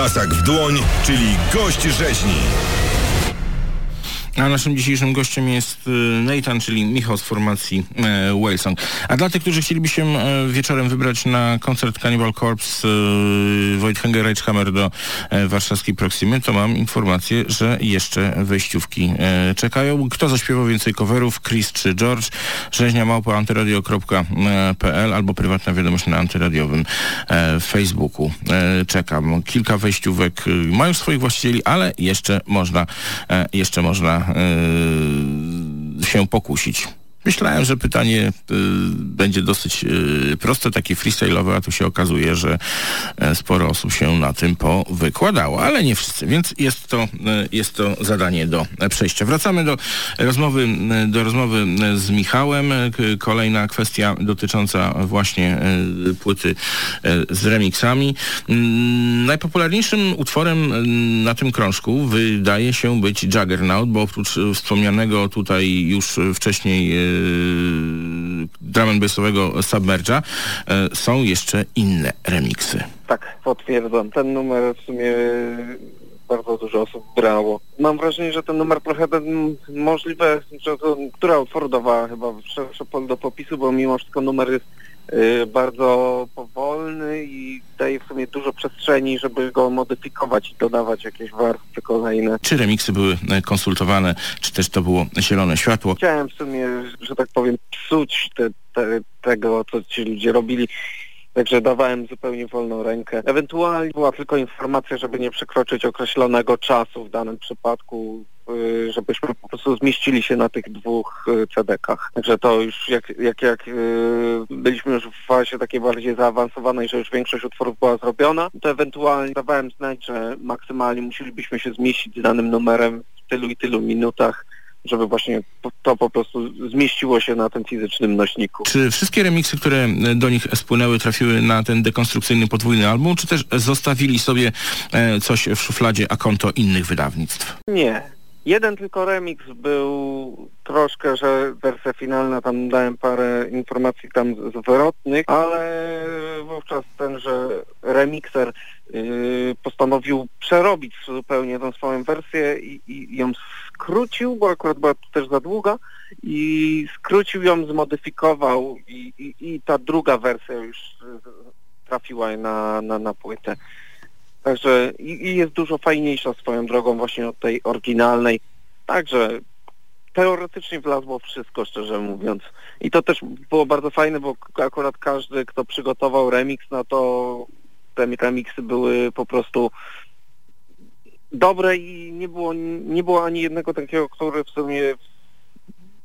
S9: Tasak w dłoń, czyli gość rzeźni.
S7: A naszym dzisiejszym gościem jest y, Nathan, czyli Michał z formacji e. A dla tych, którzy chcieliby się e, wieczorem wybrać na koncert Cannibal Corpse e, Wojthanger Reichhammer do e, warszawskiej Proximy, to mam informację, że jeszcze wejściówki e, czekają. Kto zaśpiewał więcej coverów? Chris czy George? Rzeźnia małpa antyradio.pl albo prywatna wiadomość na antyradiowym e, Facebooku. E, czekam. Kilka wejściówek e, mają swoich właścicieli, ale jeszcze można, e, jeszcze można e, się pokusić. Myślałem, że pytanie y, będzie dosyć y, proste, takie freestyle'owe, a tu się okazuje, że e, sporo osób się na tym powykładało, ale nie wszyscy, więc jest to, y, jest to zadanie do e, przejścia. Wracamy do rozmowy, y, do rozmowy y, z Michałem. Kolejna kwestia dotycząca właśnie y, płyty y, z remixami. Mm, Najpopularniejszym utworem y, na tym krążku wydaje się być Juggernaut, bo oprócz y, wspomnianego tutaj już y, wcześniej y, drum and bassowego Submerge'a y, są jeszcze inne remiksy.
S10: Tak, potwierdzam. Ten numer w sumie bardzo dużo osób brało. Mam wrażenie, że ten numer trochę ten, możliwe, że to, która utworu chyba szersze do popisu, bo mimo wszystko numer jest bardzo powolny i daje w sumie dużo przestrzeni, żeby go modyfikować i dodawać jakieś warstwy kolejne.
S7: Czy remiksy były e, konsultowane, czy też to było zielone światło?
S10: Chciałem w sumie, że tak powiem, psuć te, te, tego, co ci ludzie robili. Także dawałem zupełnie wolną rękę. Ewentualnie była tylko informacja, żeby nie przekroczyć określonego czasu w danym przypadku, y, żebyśmy po prostu zmieścili się na tych dwóch y, CD-kach. Także to już jak, jak, jak y, byliśmy już w fazie takiej bardziej zaawansowanej, że już większość utworów była zrobiona, to ewentualnie dawałem znać, że maksymalnie musielibyśmy się zmieścić z danym numerem w tylu i tylu minutach, żeby właśnie to po prostu zmieściło się na tym fizycznym nośniku.
S7: Czy wszystkie remiksy, które e, do nich spłynęły, trafiły na ten dekonstrukcyjny podwójny album, czy też zostawili sobie e, coś w szufladzie, a konto innych wydawnictw?
S10: Nie. Jeden tylko remix był troszkę, że wersja finalna, tam dałem parę informacji tam zwrotnych, ale wówczas tenże remixer yy, postanowił przerobić zupełnie tą swoją wersję i, i ją skrócił, bo akurat była też za długa i skrócił ją, zmodyfikował i, i, i ta druga wersja już trafiła na, na, na płytę. Także i, i jest dużo fajniejsza swoją drogą właśnie od tej oryginalnej. Także teoretycznie wlazło wszystko, szczerze mówiąc. I to też było bardzo fajne, bo akurat każdy, kto przygotował remix, no to te remiksy były po prostu dobre i nie było, nie było ani jednego takiego, który w sumie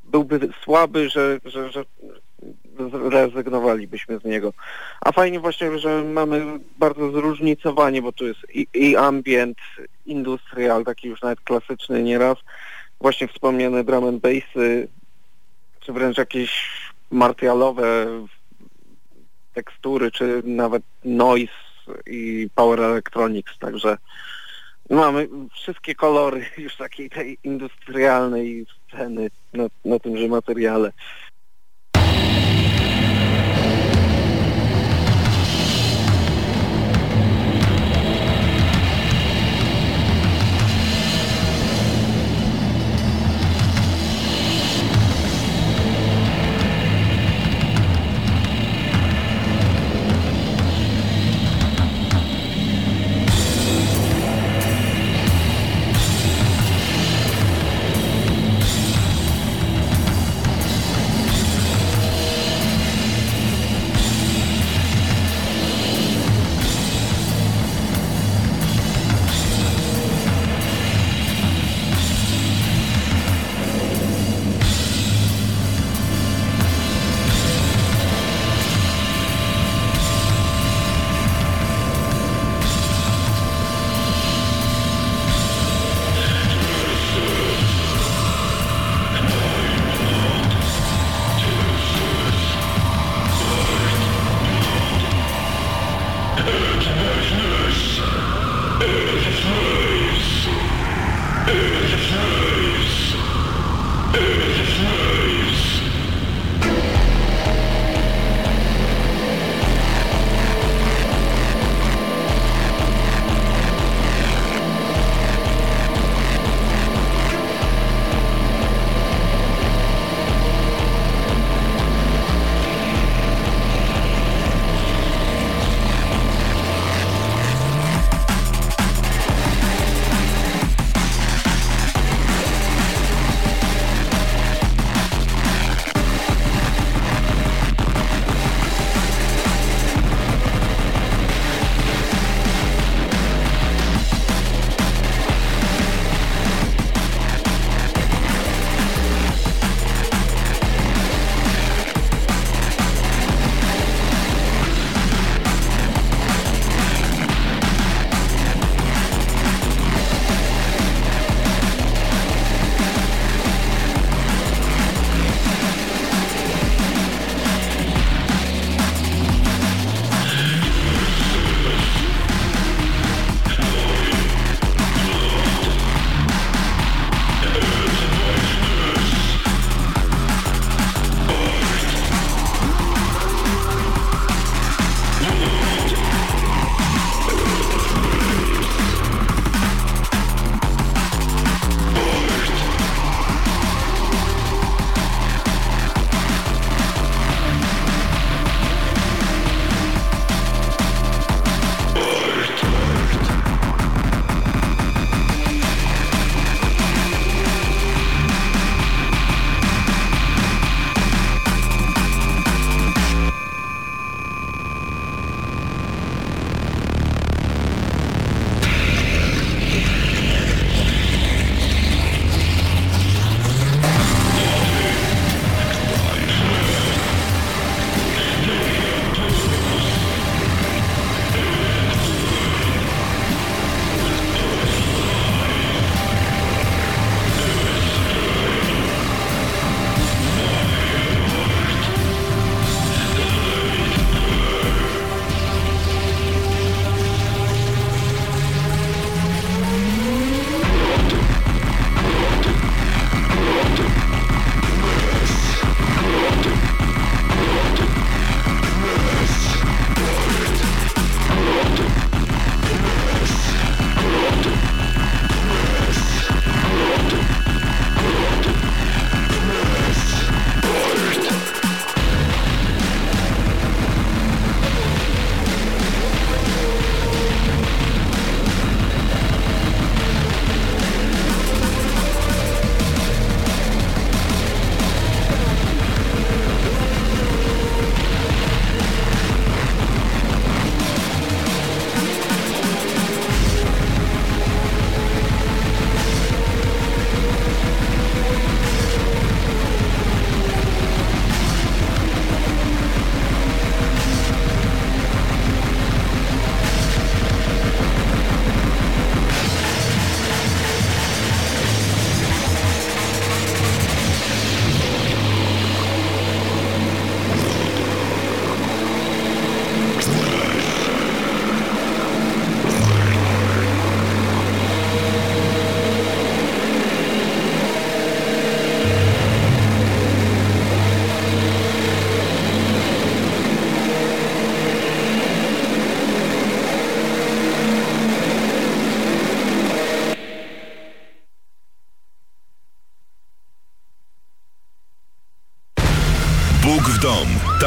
S10: byłby słaby, że, że, że zrezygnowalibyśmy z niego. A fajnie właśnie, że mamy bardzo zróżnicowanie, bo tu jest i, i ambient, industrial, taki już nawet klasyczny nieraz, właśnie wspomniane drum and bassy, czy wręcz jakieś martialowe tekstury, czy nawet noise i power electronics, także mamy wszystkie kolory już takiej tej industrialnej sceny na, na tymże materiale.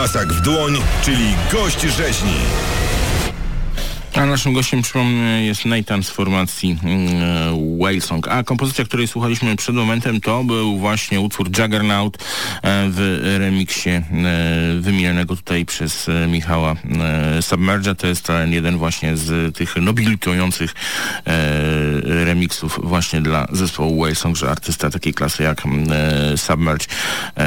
S9: Dom, tasak w dłoń, czyli gość rzeźni.
S7: A naszym gościem, przypomnę, jest Nathan z formacji mm, Whalesong. A kompozycja, której słuchaliśmy przed momentem, to był właśnie utwór Juggernaut e, w remiksie e, wymienionego tutaj przez e, Michała e, Submerge'a. To jest ten jeden właśnie z tych nobilitujących e, remiksów właśnie dla zespołu Whalesong, że artysta takiej klasy jak mm, e, Submerge e,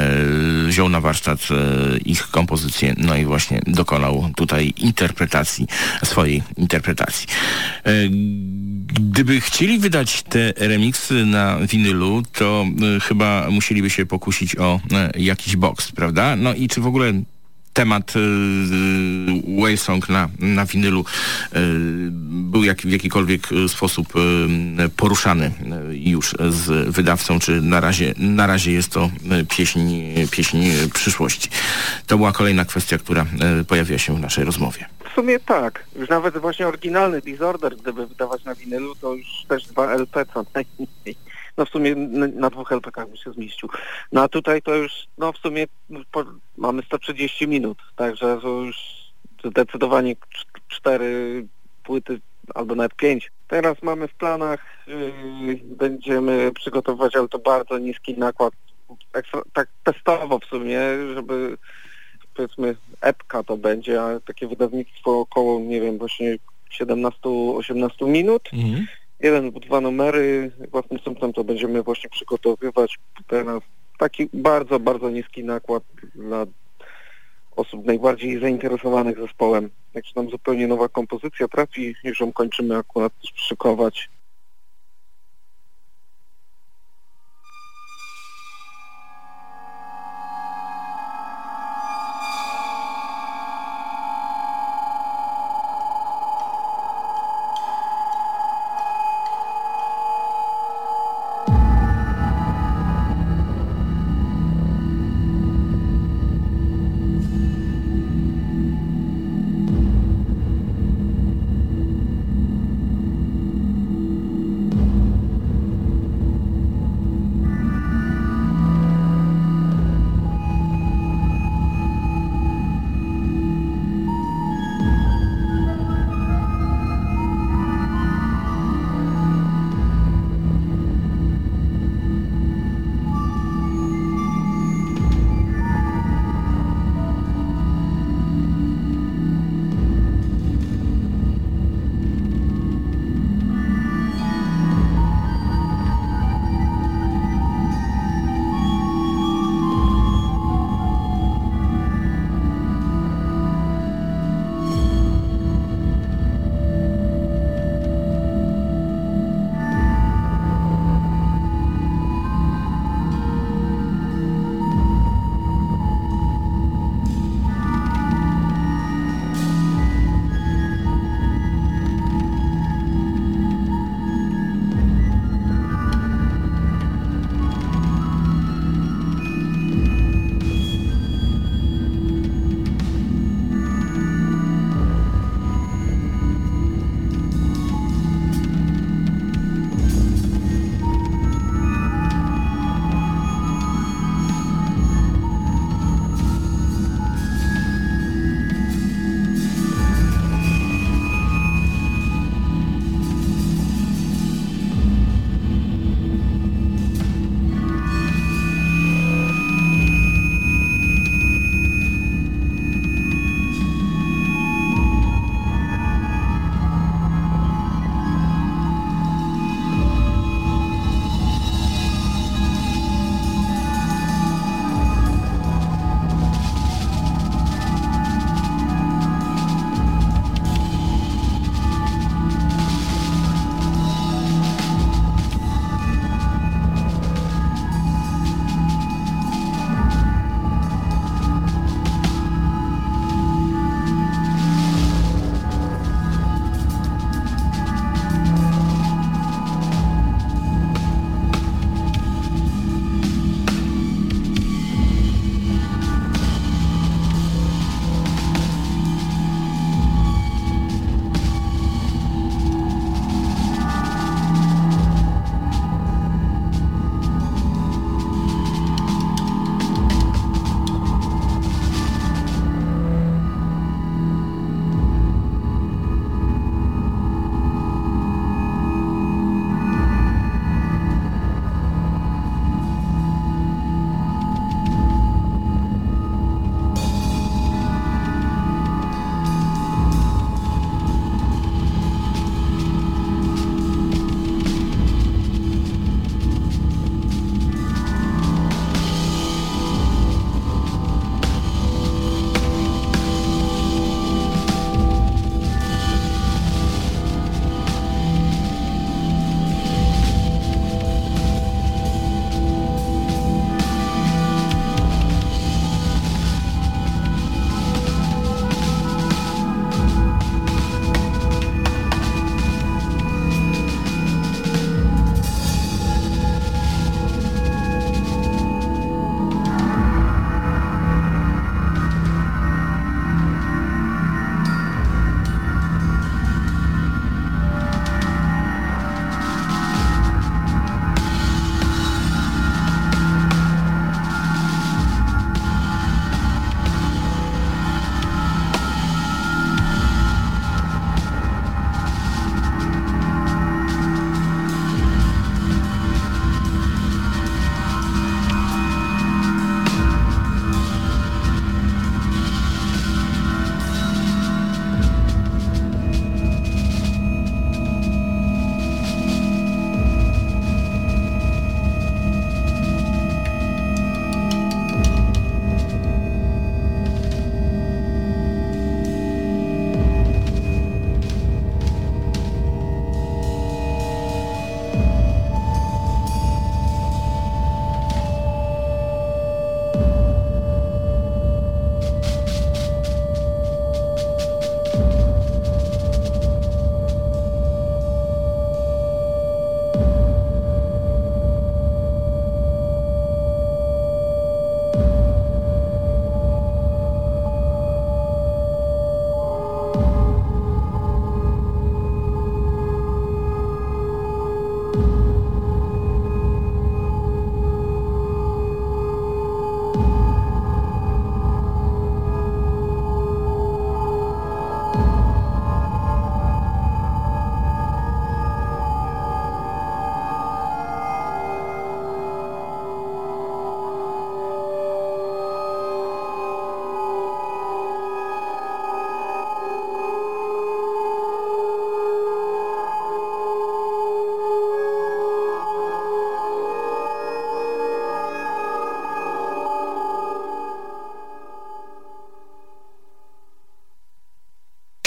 S7: wziął na warsztat e, ich kompozycję, no i właśnie dokonał tutaj interpretacji swojej interpretacji. E, Gdyby chcieli wydać te remiksy na winylu, to e, chyba musieliby się pokusić o e, jakiś box, prawda? No i czy w ogóle temat y, Waysong na, na winylu y, był jak, w jakikolwiek y, sposób y, poruszany y, już z wydawcą, czy na razie, na razie jest to y, pieśń, pieśń przyszłości. To była kolejna kwestia, która y, pojawiła się w naszej rozmowie.
S10: W sumie tak. Już nawet właśnie oryginalny Disorder, gdyby wydawać na winylu, to już też dwa LP co najmniej. No w sumie na, dwóch LP-kach by się zmieścił. No a tutaj to już, no w sumie po, mamy 130 minut, także to już zdecydowanie cz- cztery płyty albo nawet pięć. Teraz mamy w planach, yy, będziemy przygotowywać, ale to bardzo niski nakład, ekstra, tak testowo w sumie, żeby powiedzmy epka to będzie, a takie wydawnictwo około, nie wiem, właśnie 17-18 minut. Jeden lub dwa numery, własnym symptom to będziemy właśnie przygotowywać teraz. Taki bardzo, bardzo niski nakład dla osób najbardziej zainteresowanych zespołem. Jak nam zupełnie nowa kompozycja trafi, już ją kończymy akurat szykować.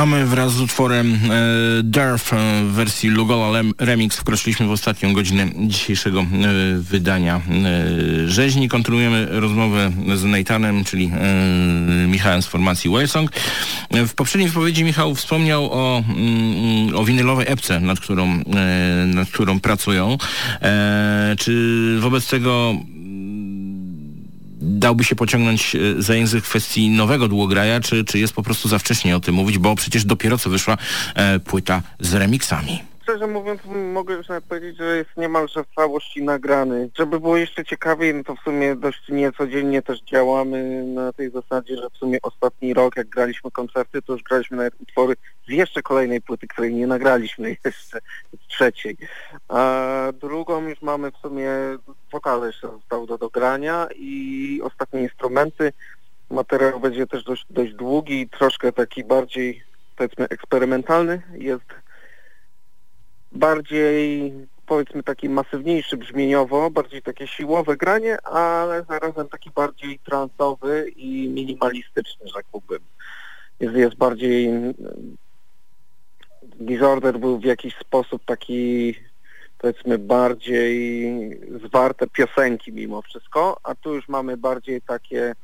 S7: A my wraz z utworem e, Durf e, w wersji Lugola Remix wkroczyliśmy w ostatnią godzinę dzisiejszego e, wydania e, rzeźni. Kontynuujemy rozmowę z Nathanem, czyli e, Michałem z formacji Wellsong. W poprzedniej wypowiedzi Michał wspomniał o, mm, o winylowej epce, nad którą, e, nad którą pracują. E, czy wobec tego dałby się pociągnąć e, za język kwestii nowego długograja, czy, czy jest po prostu za wcześnie o tym mówić, bo przecież dopiero co wyszła e, płyta z remixami.
S10: Szczerze mówiąc, mogę już nawet powiedzieć, że jest niemalże w całości nagrany. Żeby było jeszcze ciekawiej, no to w sumie dość niecodziennie też działamy na tej zasadzie, że w sumie ostatni rok, jak graliśmy koncerty, to już graliśmy nawet utwory z jeszcze kolejnej płyty, której nie nagraliśmy jeszcze, z trzeciej. A drugą już mamy w sumie, wokale jeszcze został do dogrania i ostatnie instrumenty. Materiał będzie też dość, dość długi, troszkę taki bardziej, powiedzmy, eksperymentalny. Jest bardziej powiedzmy taki masywniejszy brzmieniowo, bardziej takie siłowe granie, ale zarazem taki bardziej transowy i minimalistyczny, rzekłbym. Jest, jest bardziej mm, Disorder był w jakiś sposób taki powiedzmy bardziej zwarte piosenki mimo wszystko, a tu już mamy bardziej takie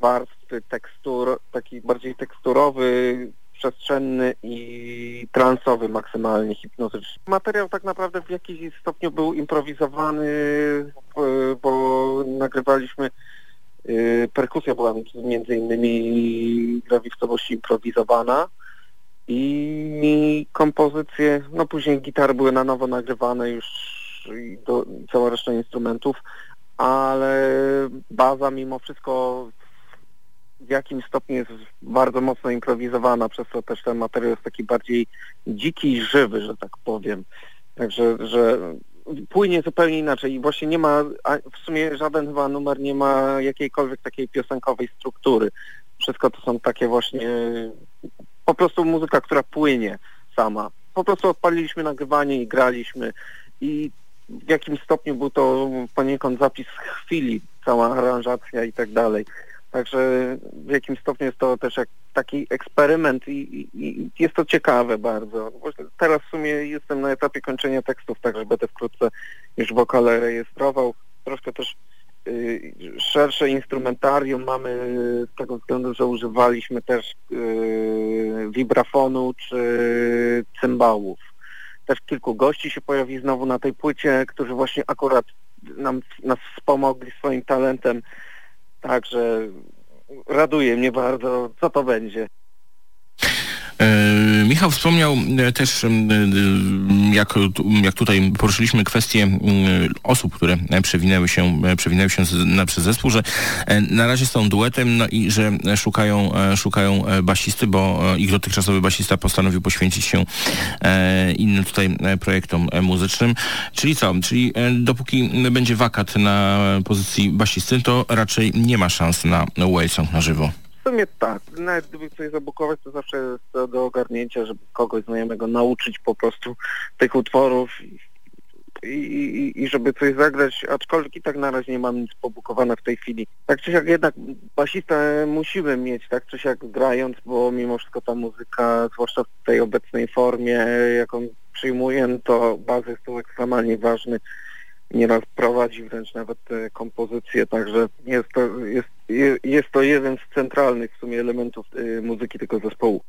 S10: warstwy tekstur, taki bardziej teksturowy, przestrzenny i transowy maksymalnie hipnotyczny. Materiał tak naprawdę w jakimś stopniu był improwizowany, y, bo nagrywaliśmy y, perkusja była między innymi całości improwizowana i kompozycje, no później gitary były na nowo nagrywane już do, cała reszta instrumentów, ale baza mimo wszystko w jakimś stopniu jest bardzo mocno improwizowana, przez co też ten materiał jest taki bardziej dziki i żywy, że tak powiem. Także, że płynie zupełnie inaczej i właśnie nie ma, w sumie żaden chyba numer nie ma jakiejkolwiek takiej piosenkowej struktury. Wszystko to są takie właśnie, po prostu muzyka, która płynie sama. Po prostu odpaliliśmy nagrywanie i graliśmy i w jakim stopniu był to poniekąd zapis chwili, cała aranżacja i tak dalej. Także w jakim stopniu jest to też jak taki eksperyment i, i, i jest to ciekawe bardzo. Właśnie Teraz w sumie jestem na etapie kończenia tekstów, także będę wkrótce już wokale rejestrował. Troszkę też y, szersze instrumentarium mamy z tego względu, że używaliśmy też y, vibrafonu czy cymbałów. Też kilku gości się pojawi znowu na tej płycie, którzy właśnie akurat nam, nas wspomogli swoim talentem. Także raduje mnie bardzo, co to będzie.
S7: E, Michał wspomniał e, też, e, jak, jak tutaj poruszyliśmy kwestię m, osób, które przewinęły się, przewinęły się na, przez zespół, że na razie są duetem no i że szukają, szukają basisty, bo ich dotychczasowy basista postanowił poświęcić się innym tutaj projektom muzycznym. Czyli co? Czyli dopóki będzie wakat na pozycji basisty, to raczej nie ma szans na Wavesong na żywo.
S10: Sumie tak. Nawet gdyby coś zabukować, to zawsze jest to do ogarnięcia, żeby kogoś znajomego nauczyć po prostu tych utworów i, i, i żeby coś zagrać, aczkolwiek i tak na razie nie mam nic pobukowane w tej chwili. Tak czy siak jednak basistę musimy mieć, tak czy siak grając, bo mimo wszystko ta muzyka, zwłaszcza w tej obecnej formie, jaką przyjmuję, to baz jest tu ekstremalnie ważny. Nieraz prowadzi wręcz nawet te kompozycje, także jest to, jest, je- jest to jeden z centralnych w sumie elementów y, muzyki tego zespołu.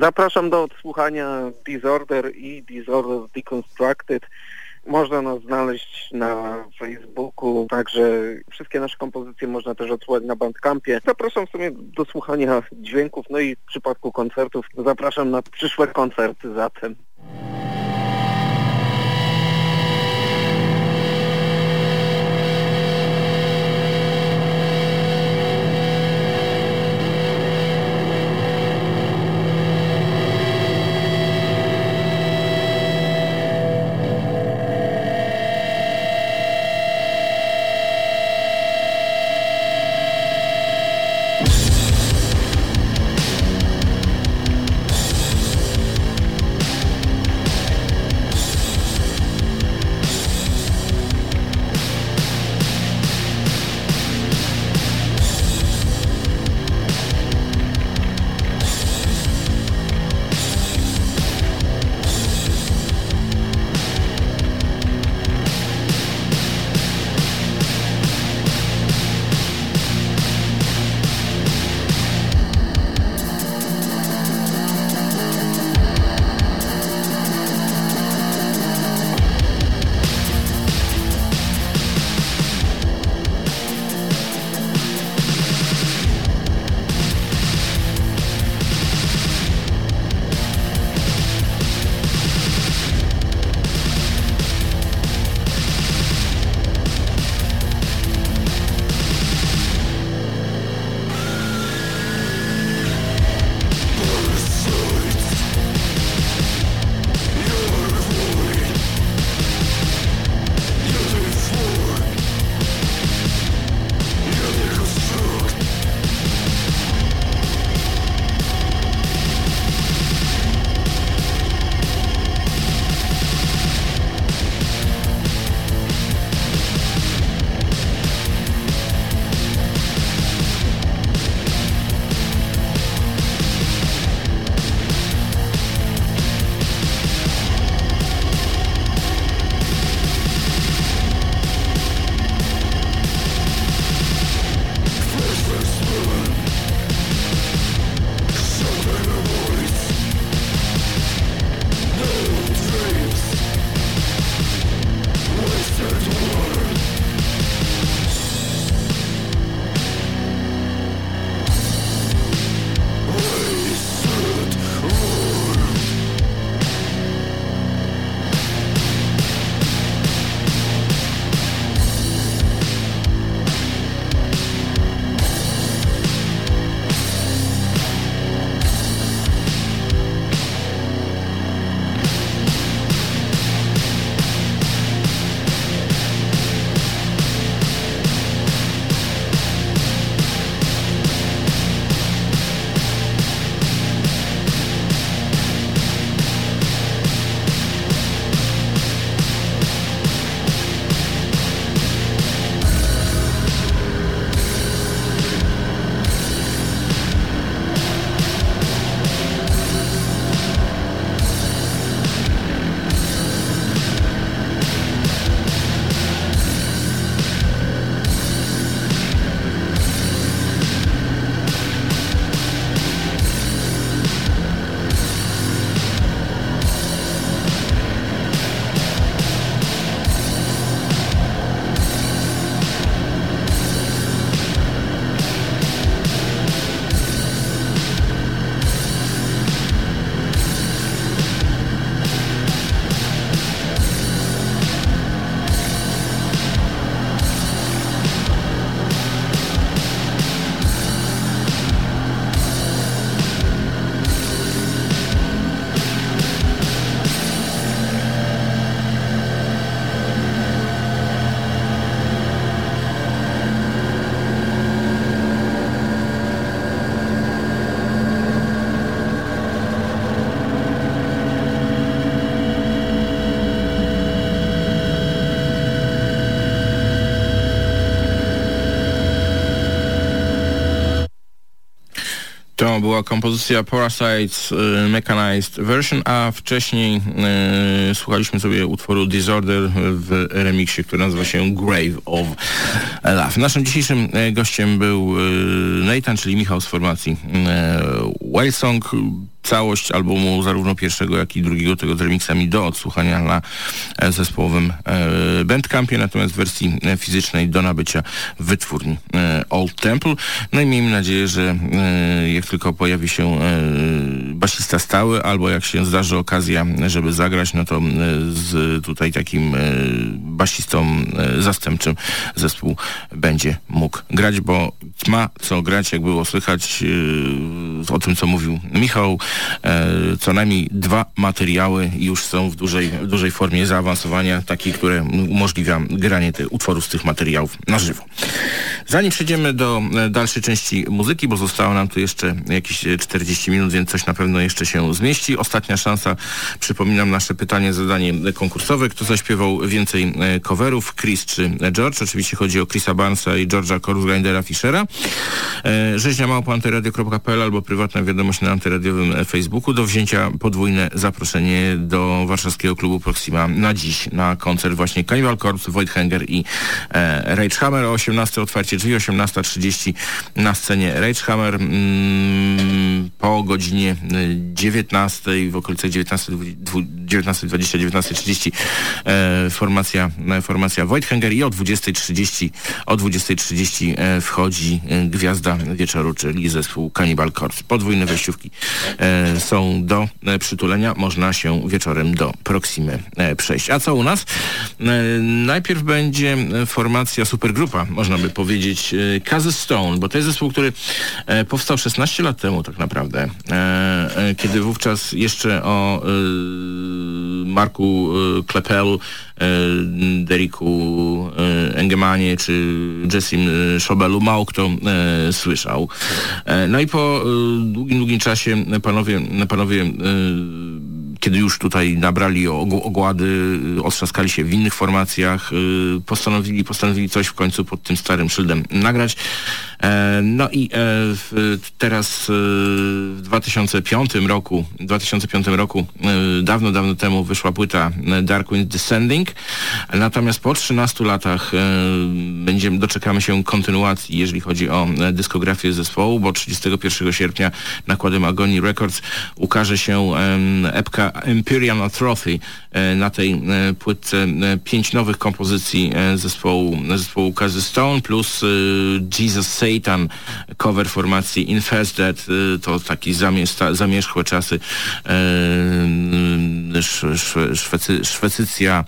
S10: Zapraszam do odsłuchania Disorder i Disorder Deconstructed. Można nas znaleźć na Facebooku, także wszystkie nasze kompozycje można też odsłuchać na Bandcampie. Zapraszam w sumie do słuchania dźwięków, no i w przypadku koncertów zapraszam na przyszłe koncerty zatem.
S7: Była kompozycja Parasites y, Mechanized Version, a wcześniej y, słuchaliśmy sobie utworu Disorder w remiksie, który nazywa się Grave of Love. Naszym dzisiejszym y, gościem był Nathan, czyli Michał z formacji Wildsong całość albumu zarówno pierwszego, jak i drugiego tego z remixami do odsłuchania na e, zespołowym e, Bandcampie, natomiast w wersji e, fizycznej do nabycia wytwórni Old Temple. No i miejmy nadzieję, że jak tylko pojawi się basista stały, albo jak się zdarzy okazja, żeby zagrać, no to z tutaj takim basistą zastępczym zespół będzie mógł grać, bo ma co grać, jak było słychać o tym, co mówił Michał. Co najmniej dwa materiały już są w dużej, w dużej formie zaawansowania, takie, które umożliwia granie tych utworów z tych materiałów na żywo. Zanim przejdziemy do e, dalszej części muzyki, bo zostało nam tu jeszcze jakieś 40 minut, więc coś na pewno jeszcze się zmieści. Ostatnia szansa, przypominam nasze pytanie, zadanie konkursowe. Kto zaśpiewał więcej e, coverów, Chris czy George? Oczywiście chodzi o Chrisa Barnesa i George'a Korsgrindera Fischera. E, rzeźnia małpa antyradio.pl albo prywatna wiadomość na antyradiowym Facebooku. Do wzięcia podwójne zaproszenie do warszawskiego klubu Proxima na dziś, na koncert właśnie Cannibal Corpse, Voidhanger i e, Rage Hammer. O 18 otwarcie drzwi, 18.30 na scenie Rage Hammer. Mm, po godzinie 19 w okolicach 19.20, 19, 19.30 e, formacja, e, formacja Voidhanger i o 20.30 o 20.30 e, wchodzi e, gwiazda wieczoru, czyli zespół Cannibal Corpse. Podwójne wejściówki e, są do e, przytulenia. Można się wieczorem do Proximy przejść. A co u nas? Najpierw będzie formacja, supergrupa, można by powiedzieć, Kazy Stone, bo to jest zespół, który powstał 16 lat temu tak naprawdę, kiedy wówczas jeszcze o Marku Klepelu, Deriku Engemanie czy Jessim Schobelu mało kto słyszał. No i po długim, długim czasie panowie, panowie kiedy już tutaj nabrali ogłady, otrzaskali się w innych formacjach, postanowili, postanowili coś w końcu pod tym starym szyldem nagrać. E, no i e, teraz e, w 2005 roku, 2005 roku, dawno, dawno temu wyszła płyta Dark Wind Descending, natomiast po 13 latach będziemy, doczekamy się kontynuacji, jeżeli chodzi o dyskografię zespołu, bo 31 sierpnia nakładem Agony Records ukaże się epka Empyrean Atrophy. Na tej płytce pięć nowych kompozycji zespołu, zespołu Kazy Stone plus Jesus Satan, cover formacji Infested, to taki zamierzchłe czasy y, Szwecy, Szwecycja,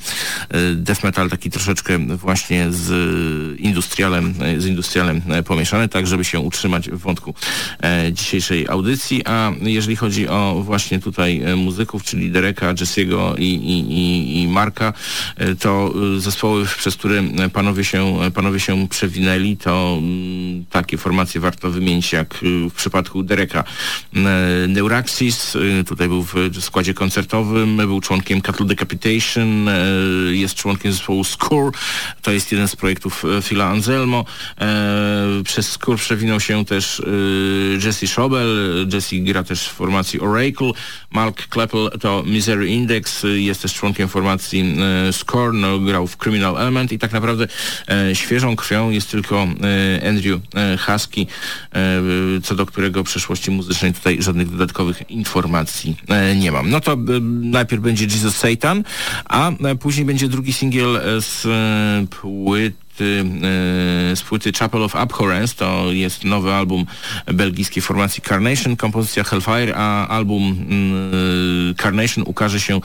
S7: y, death metal taki troszeczkę właśnie z industrialem, z industrialem pomieszany, tak żeby się utrzymać w wątku e, dzisiejszej audycji, a jeżeli chodzi o właśnie tutaj e, muzyków, czyli Dereka, Jesse'ego i, i, i, Marka, e, to zespoły, przez które panowie się, panowie się przewinęli, to mm, takie formacje warto wymienić jak y, w przypadku Dereka. Y, Neuraxis, y, tutaj był w składzie koncertowym, był członkiem Cattle Decapitation, jest członkiem zespołu Score, to jest jeden z projektów Phila Anselmo. Przez Score przewinął się też Jesse Schobel, Jesse gra też w formacji Oracle, Mark Kleppel to Misery Index, jest też członkiem formacji Score, no, grał w Criminal Element i tak naprawdę świeżą krwią jest tylko Andrew Husky, e, co do którego przeszłości muzycznej tutaj żadnych dodatkowych informacji e, nie mam. No to e, najpierw będzie Jesus Satan, a później będzie drugi singiel z płyty z płyty Chapel of Abhorrence, to jest nowy album belgijskiej formacji Carnation, kompozycja Hellfire, a album Carnation ukaże się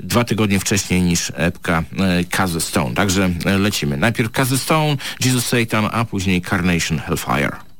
S7: dwa tygodnie wcześniej niż epka Kaze Stone. Także lecimy. Najpierw Kaze Stone, Jesus Satan, a później Carnation Hellfire.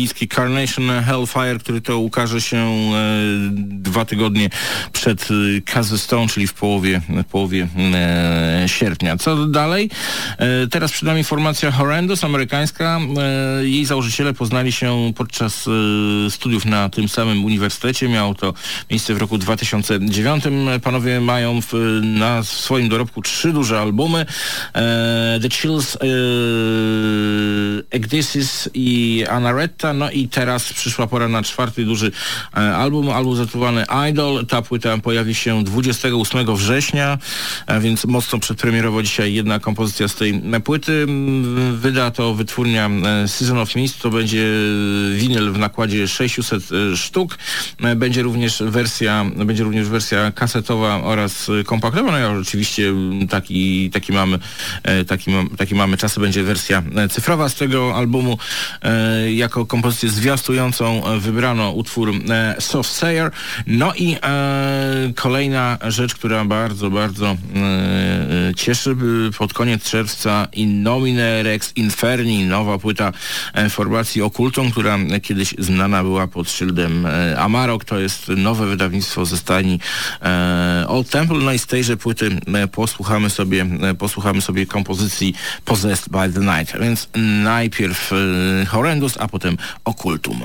S7: Belgijski Carnation Hellfire, który to ukaże się e, dwa tygodnie przed Kazy Stone, czyli w połowie, w e, sierpnia. Co dalej? E, teraz przed nami formacja Horrendous, amerykańska. E, jej założyciele poznali się podczas studiów na tym samym uniwersytecie. Miało to miejsce w roku 2009. Panowie mają w, na swoim dorobku trzy duże albumy. The Chills, Ecdysis i Anaretta. No i teraz przyszła pora na czwarty duży album, album zatytułowany Idol. Ta płyta pojawi się 28 września, więc mocno przedpremierowo dzisiaj jedna kompozycja z tej płyty. Wyda to wytwórnia e, Season of Mist. To będzie winyl w nakładzie 600 e, sztuk. Będzie również wersja, będzie również wersja kasetowa oraz kompaktowa. No ja oczywiście taki, taki mamy, taki, taki mamy czasy. Będzie wersja cyfrowa z tego albumu. Jako kompozycję zwiastującą wybrano utwór Soft Sayer. No i kolejna rzecz, która bardzo, bardzo cieszy pod koniec czerwca In Nomine Rex Inferni, nowa płyta formacji Okultą, która kiedyś znana była pod szyldem Amarok. To jest nowe wydawnictwo ze stajni Old Temple. No i z tejże płyty posłuchamy sobie, posłuchamy sobie kompozycji Possessed by the Night. Więc najpierw Horrendous, a potem Okultum.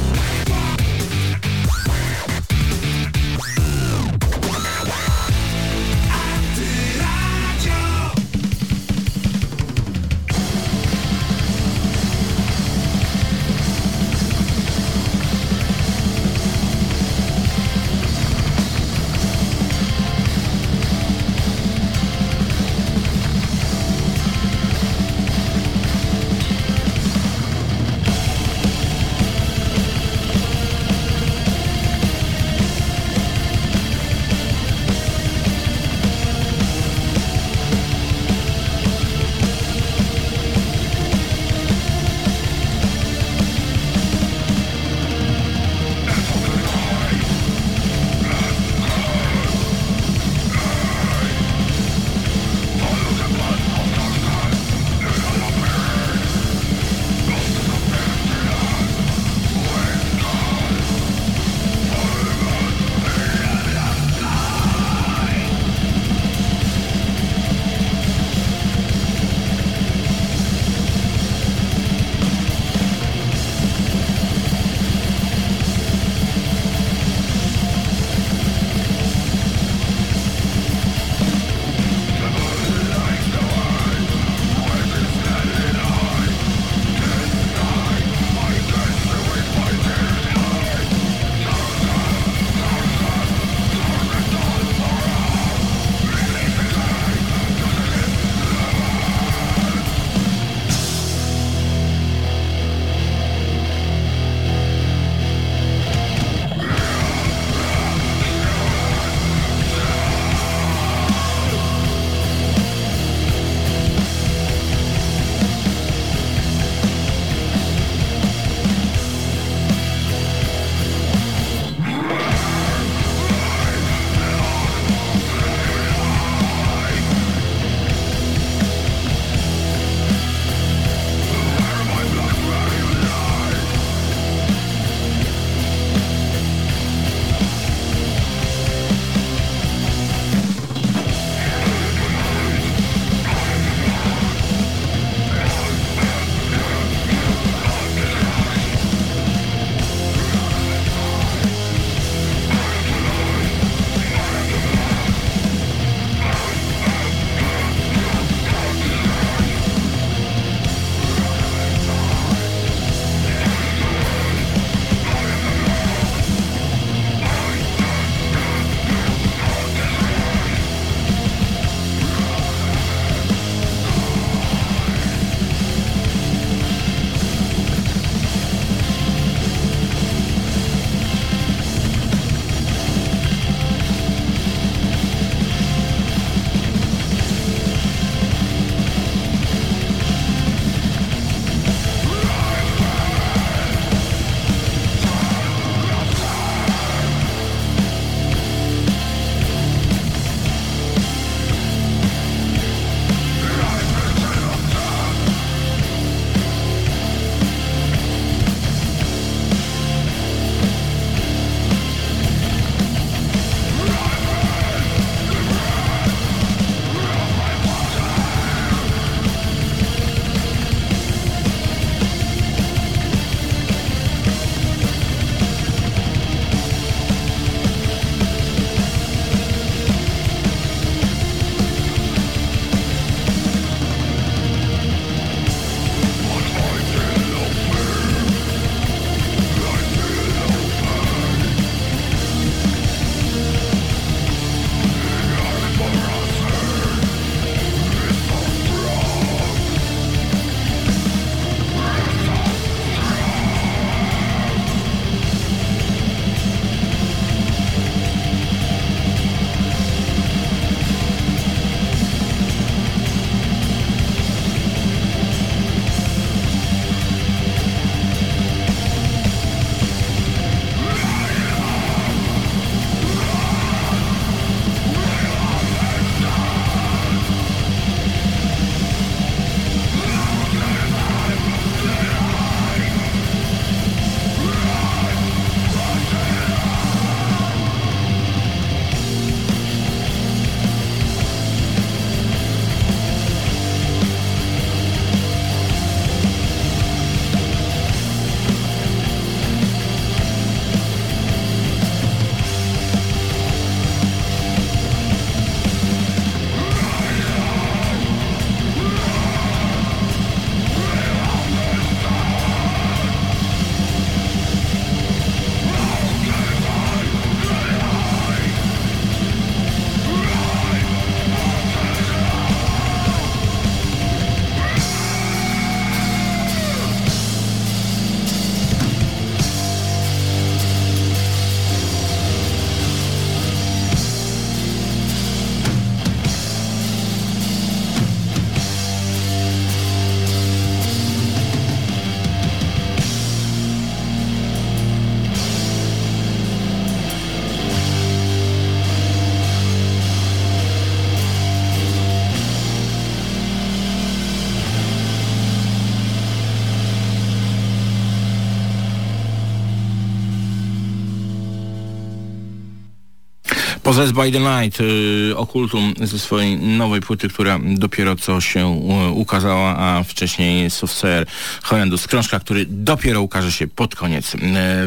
S7: Possessed by the Night, y, Okultum ze swojej nowej płyty, która dopiero co się y, ukazała, a wcześniej Softsare Horrendous, krążka, który dopiero ukaże się pod koniec y,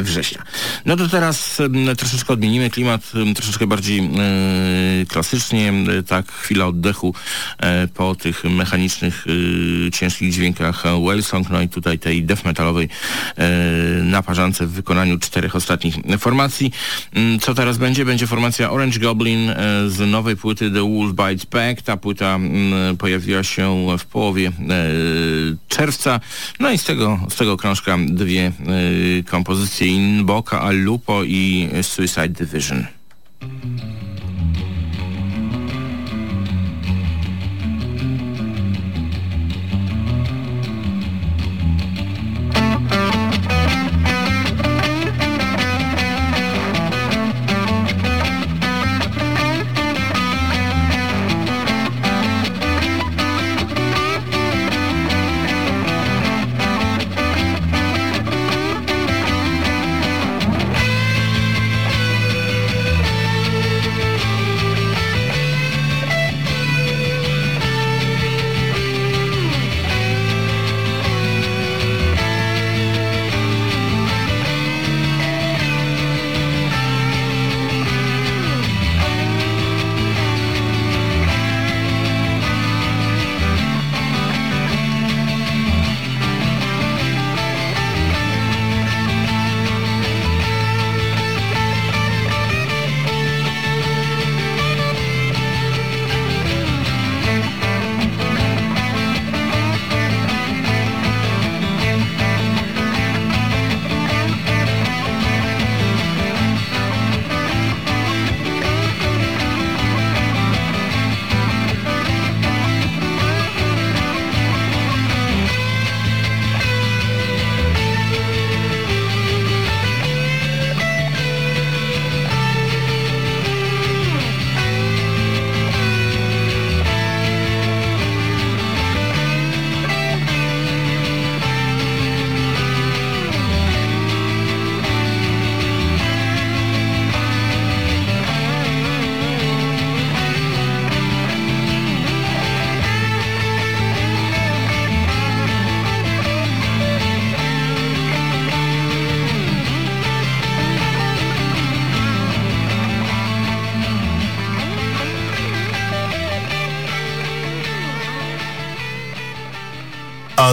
S7: września. No to teraz troszeczkę odmienimy klimat, troszeczkę bardziej klasycznie, tak chwila oddechu po tych mechanicznych, ciężkich dźwiękach Wellsong, no i tutaj tej death metalowej naparzance w wykonaniu czterech ostatnich formacji. Co teraz będzie? Będzie formacja Orange Goblin e, z nowej płyty The Wolf Bites Back. Ta płyta mm, pojawiła się w połowie e, czerwca. No i z tego, z tego krążka dwie e, kompozycje Inboka, Al Lupo i Suicide Division.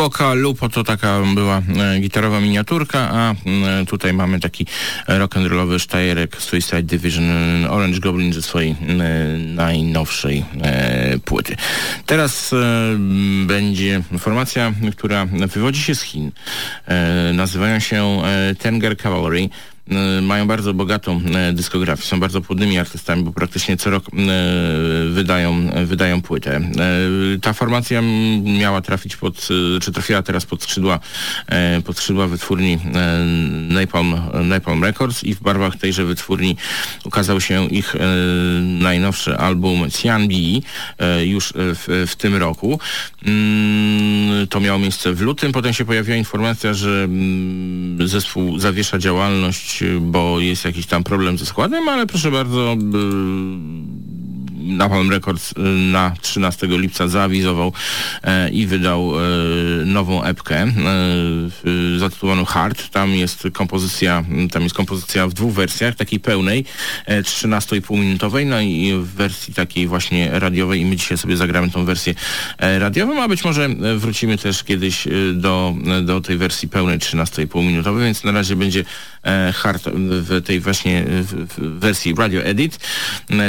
S7: Inboka Lupo to taka była e, gitarowa miniaturka, a e, tutaj mamy taki rock'n'rollowy sztajerek Suicide Division Orange Goblin ze swojej e, najnowszej płyty. Teraz będzie formacja, która wywodzi się z Chin. Nazywają się Tenger Cavalry. E, mają bardzo bogatą e, dyskografię, są bardzo płodnymi artystami, bo praktycznie co rok e, wydają, wydają płytę. Ta formacja miała trafić pod, czy trafiła teraz pod skrzydła, pod skrzydła wytwórni Napalm, Napalm Records i w barwach tejże wytwórni ukazał się ich najnowszy album Cian już w, w tym roku. Mm, to miało miejsce w lutym, potem się pojawiła informacja, że mm, zespół zawiesza działalność bo jest jakiś tam problem ze składem, ale proszę bardzo, Napalm Records y, na 13 lipca zaawizował e, i wydał e, nową epkę e, zatytułowaną Hard. Tam jest kompozycja, tam jest kompozycja w dwóch wersjach, takiej pełnej, 13,5 minutowej, no i w wersji takiej właśnie radiowej i my dzisiaj sobie zagramy tą wersję radiową, a być może wrócimy też kiedyś do, do tej wersji pełnej 13,5 minutowej, więc na razie będzie Hard w tej właśnie wersji Radio Edit,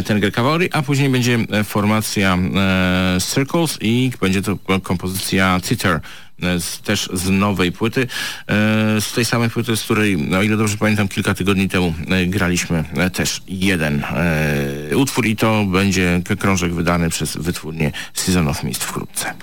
S7: ten Cavalry, a później będzie e, formacja e, Circles i będzie to kompozycja Titter e, z, też z nowej płyty, z tej samej płyty, z której, o ile dobrze pamiętam, kilka tygodni temu graliśmy też jeden utwór i to będzie krążek wydany przez wytwórnię Season of Mist wkrótce.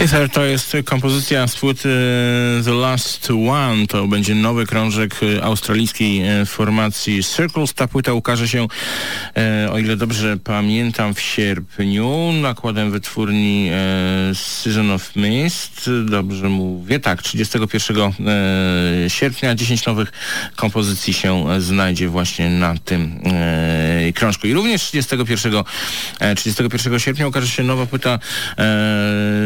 S7: Tether to jest kompozycja z płyty The Last One. To będzie nowy krążek australijskiej e, formacji Circles. Ta płyta ukaże się, e, o ile dobrze pamiętam, w sierpniu nakładem wytwórni e, Season of Mist. Dobrze mówię, tak, 31 sierpnia 10 nowych kompozycji się znajdzie właśnie na tym krążku. I również 31, 31 sierpnia ukaże się nowa płyta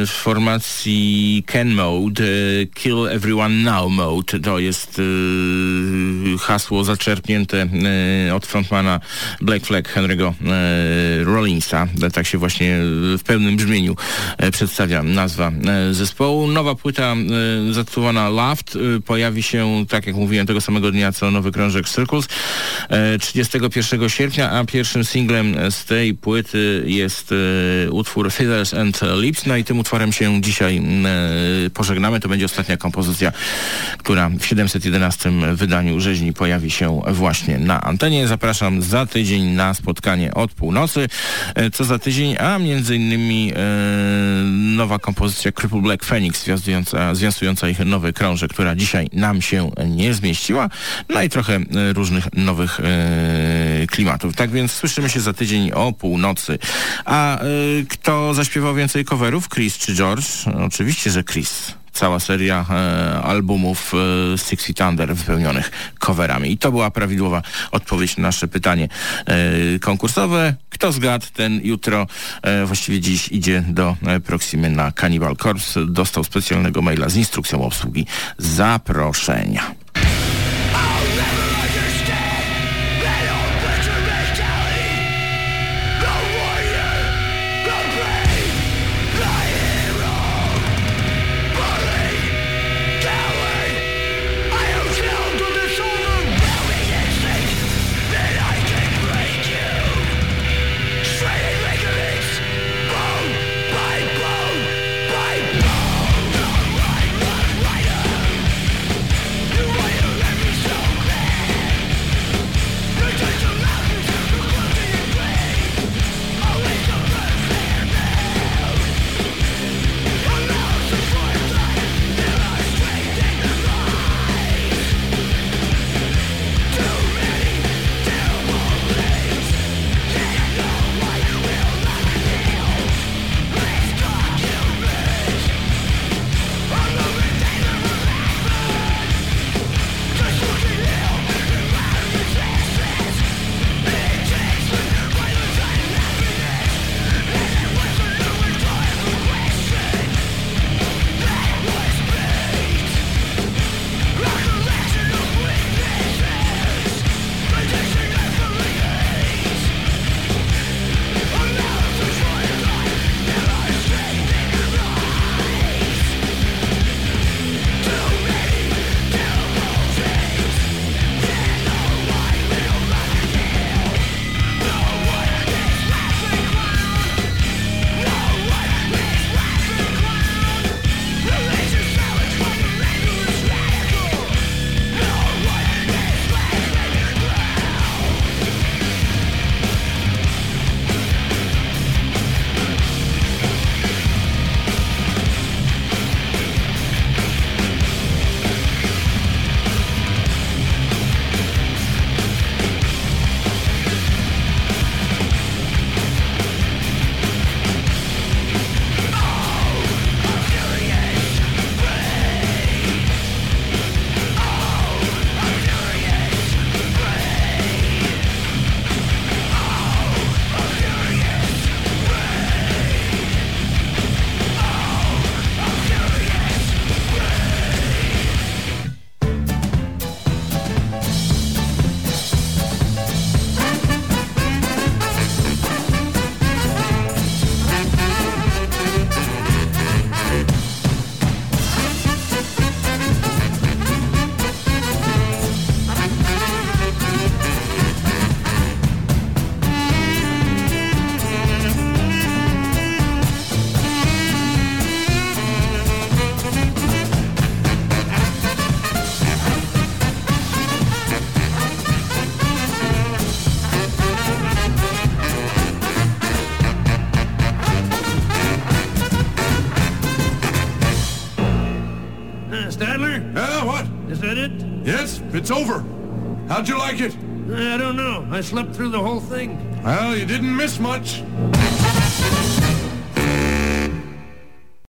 S7: w formacji Ken Mode, e, Kill Everyone Now Mode. To jest e, hasło zaczerpnięte e, od frontmana Black Flag Henry'ego Rollinsa. Tak się właśnie w pełnym brzmieniu przedstawia nazwa zespołu. Nowa płyta zatytułowana Laughed pojawi się, tak jak mówiłem, tego samego dnia co nowy krążek Circles 31 sierpnia, a pierwszym singlem z tej płyty jest utwór Feathers and Lips. No i tym utworem się dzisiaj e, pożegnamy. To będzie ostatnia kompozycja, która w 711 wydaniu rzeźni pojawi się właśnie na antenie. Zapraszam za tydzień na spotkanie od północy. E, co za tydzień, a między innymi e, nowa kompozycja Cripple Black Phoenix zwiastująca, zwiastująca ich nowy krążek, która dzisiaj nam się nie zmieściła. No i trochę różnych nowych klimatów. Tak więc słyszymy się za tydzień o północy. A kto zaśpiewał więcej coverów? Chris czy George? Oczywiście, że Chris cała seria e, albumów e, Six Feet Under wypełnionych coverami. I to była prawidłowa odpowiedź na nasze pytanie e, konkursowe. Kto zgadł, ten jutro, e, właściwie dziś idzie do e, Proximy na Cannibal Corpse. Dostał specjalnego maila z instrukcją obsługi zaproszenia.
S11: Through the whole thing.
S12: Well, you didn't miss much.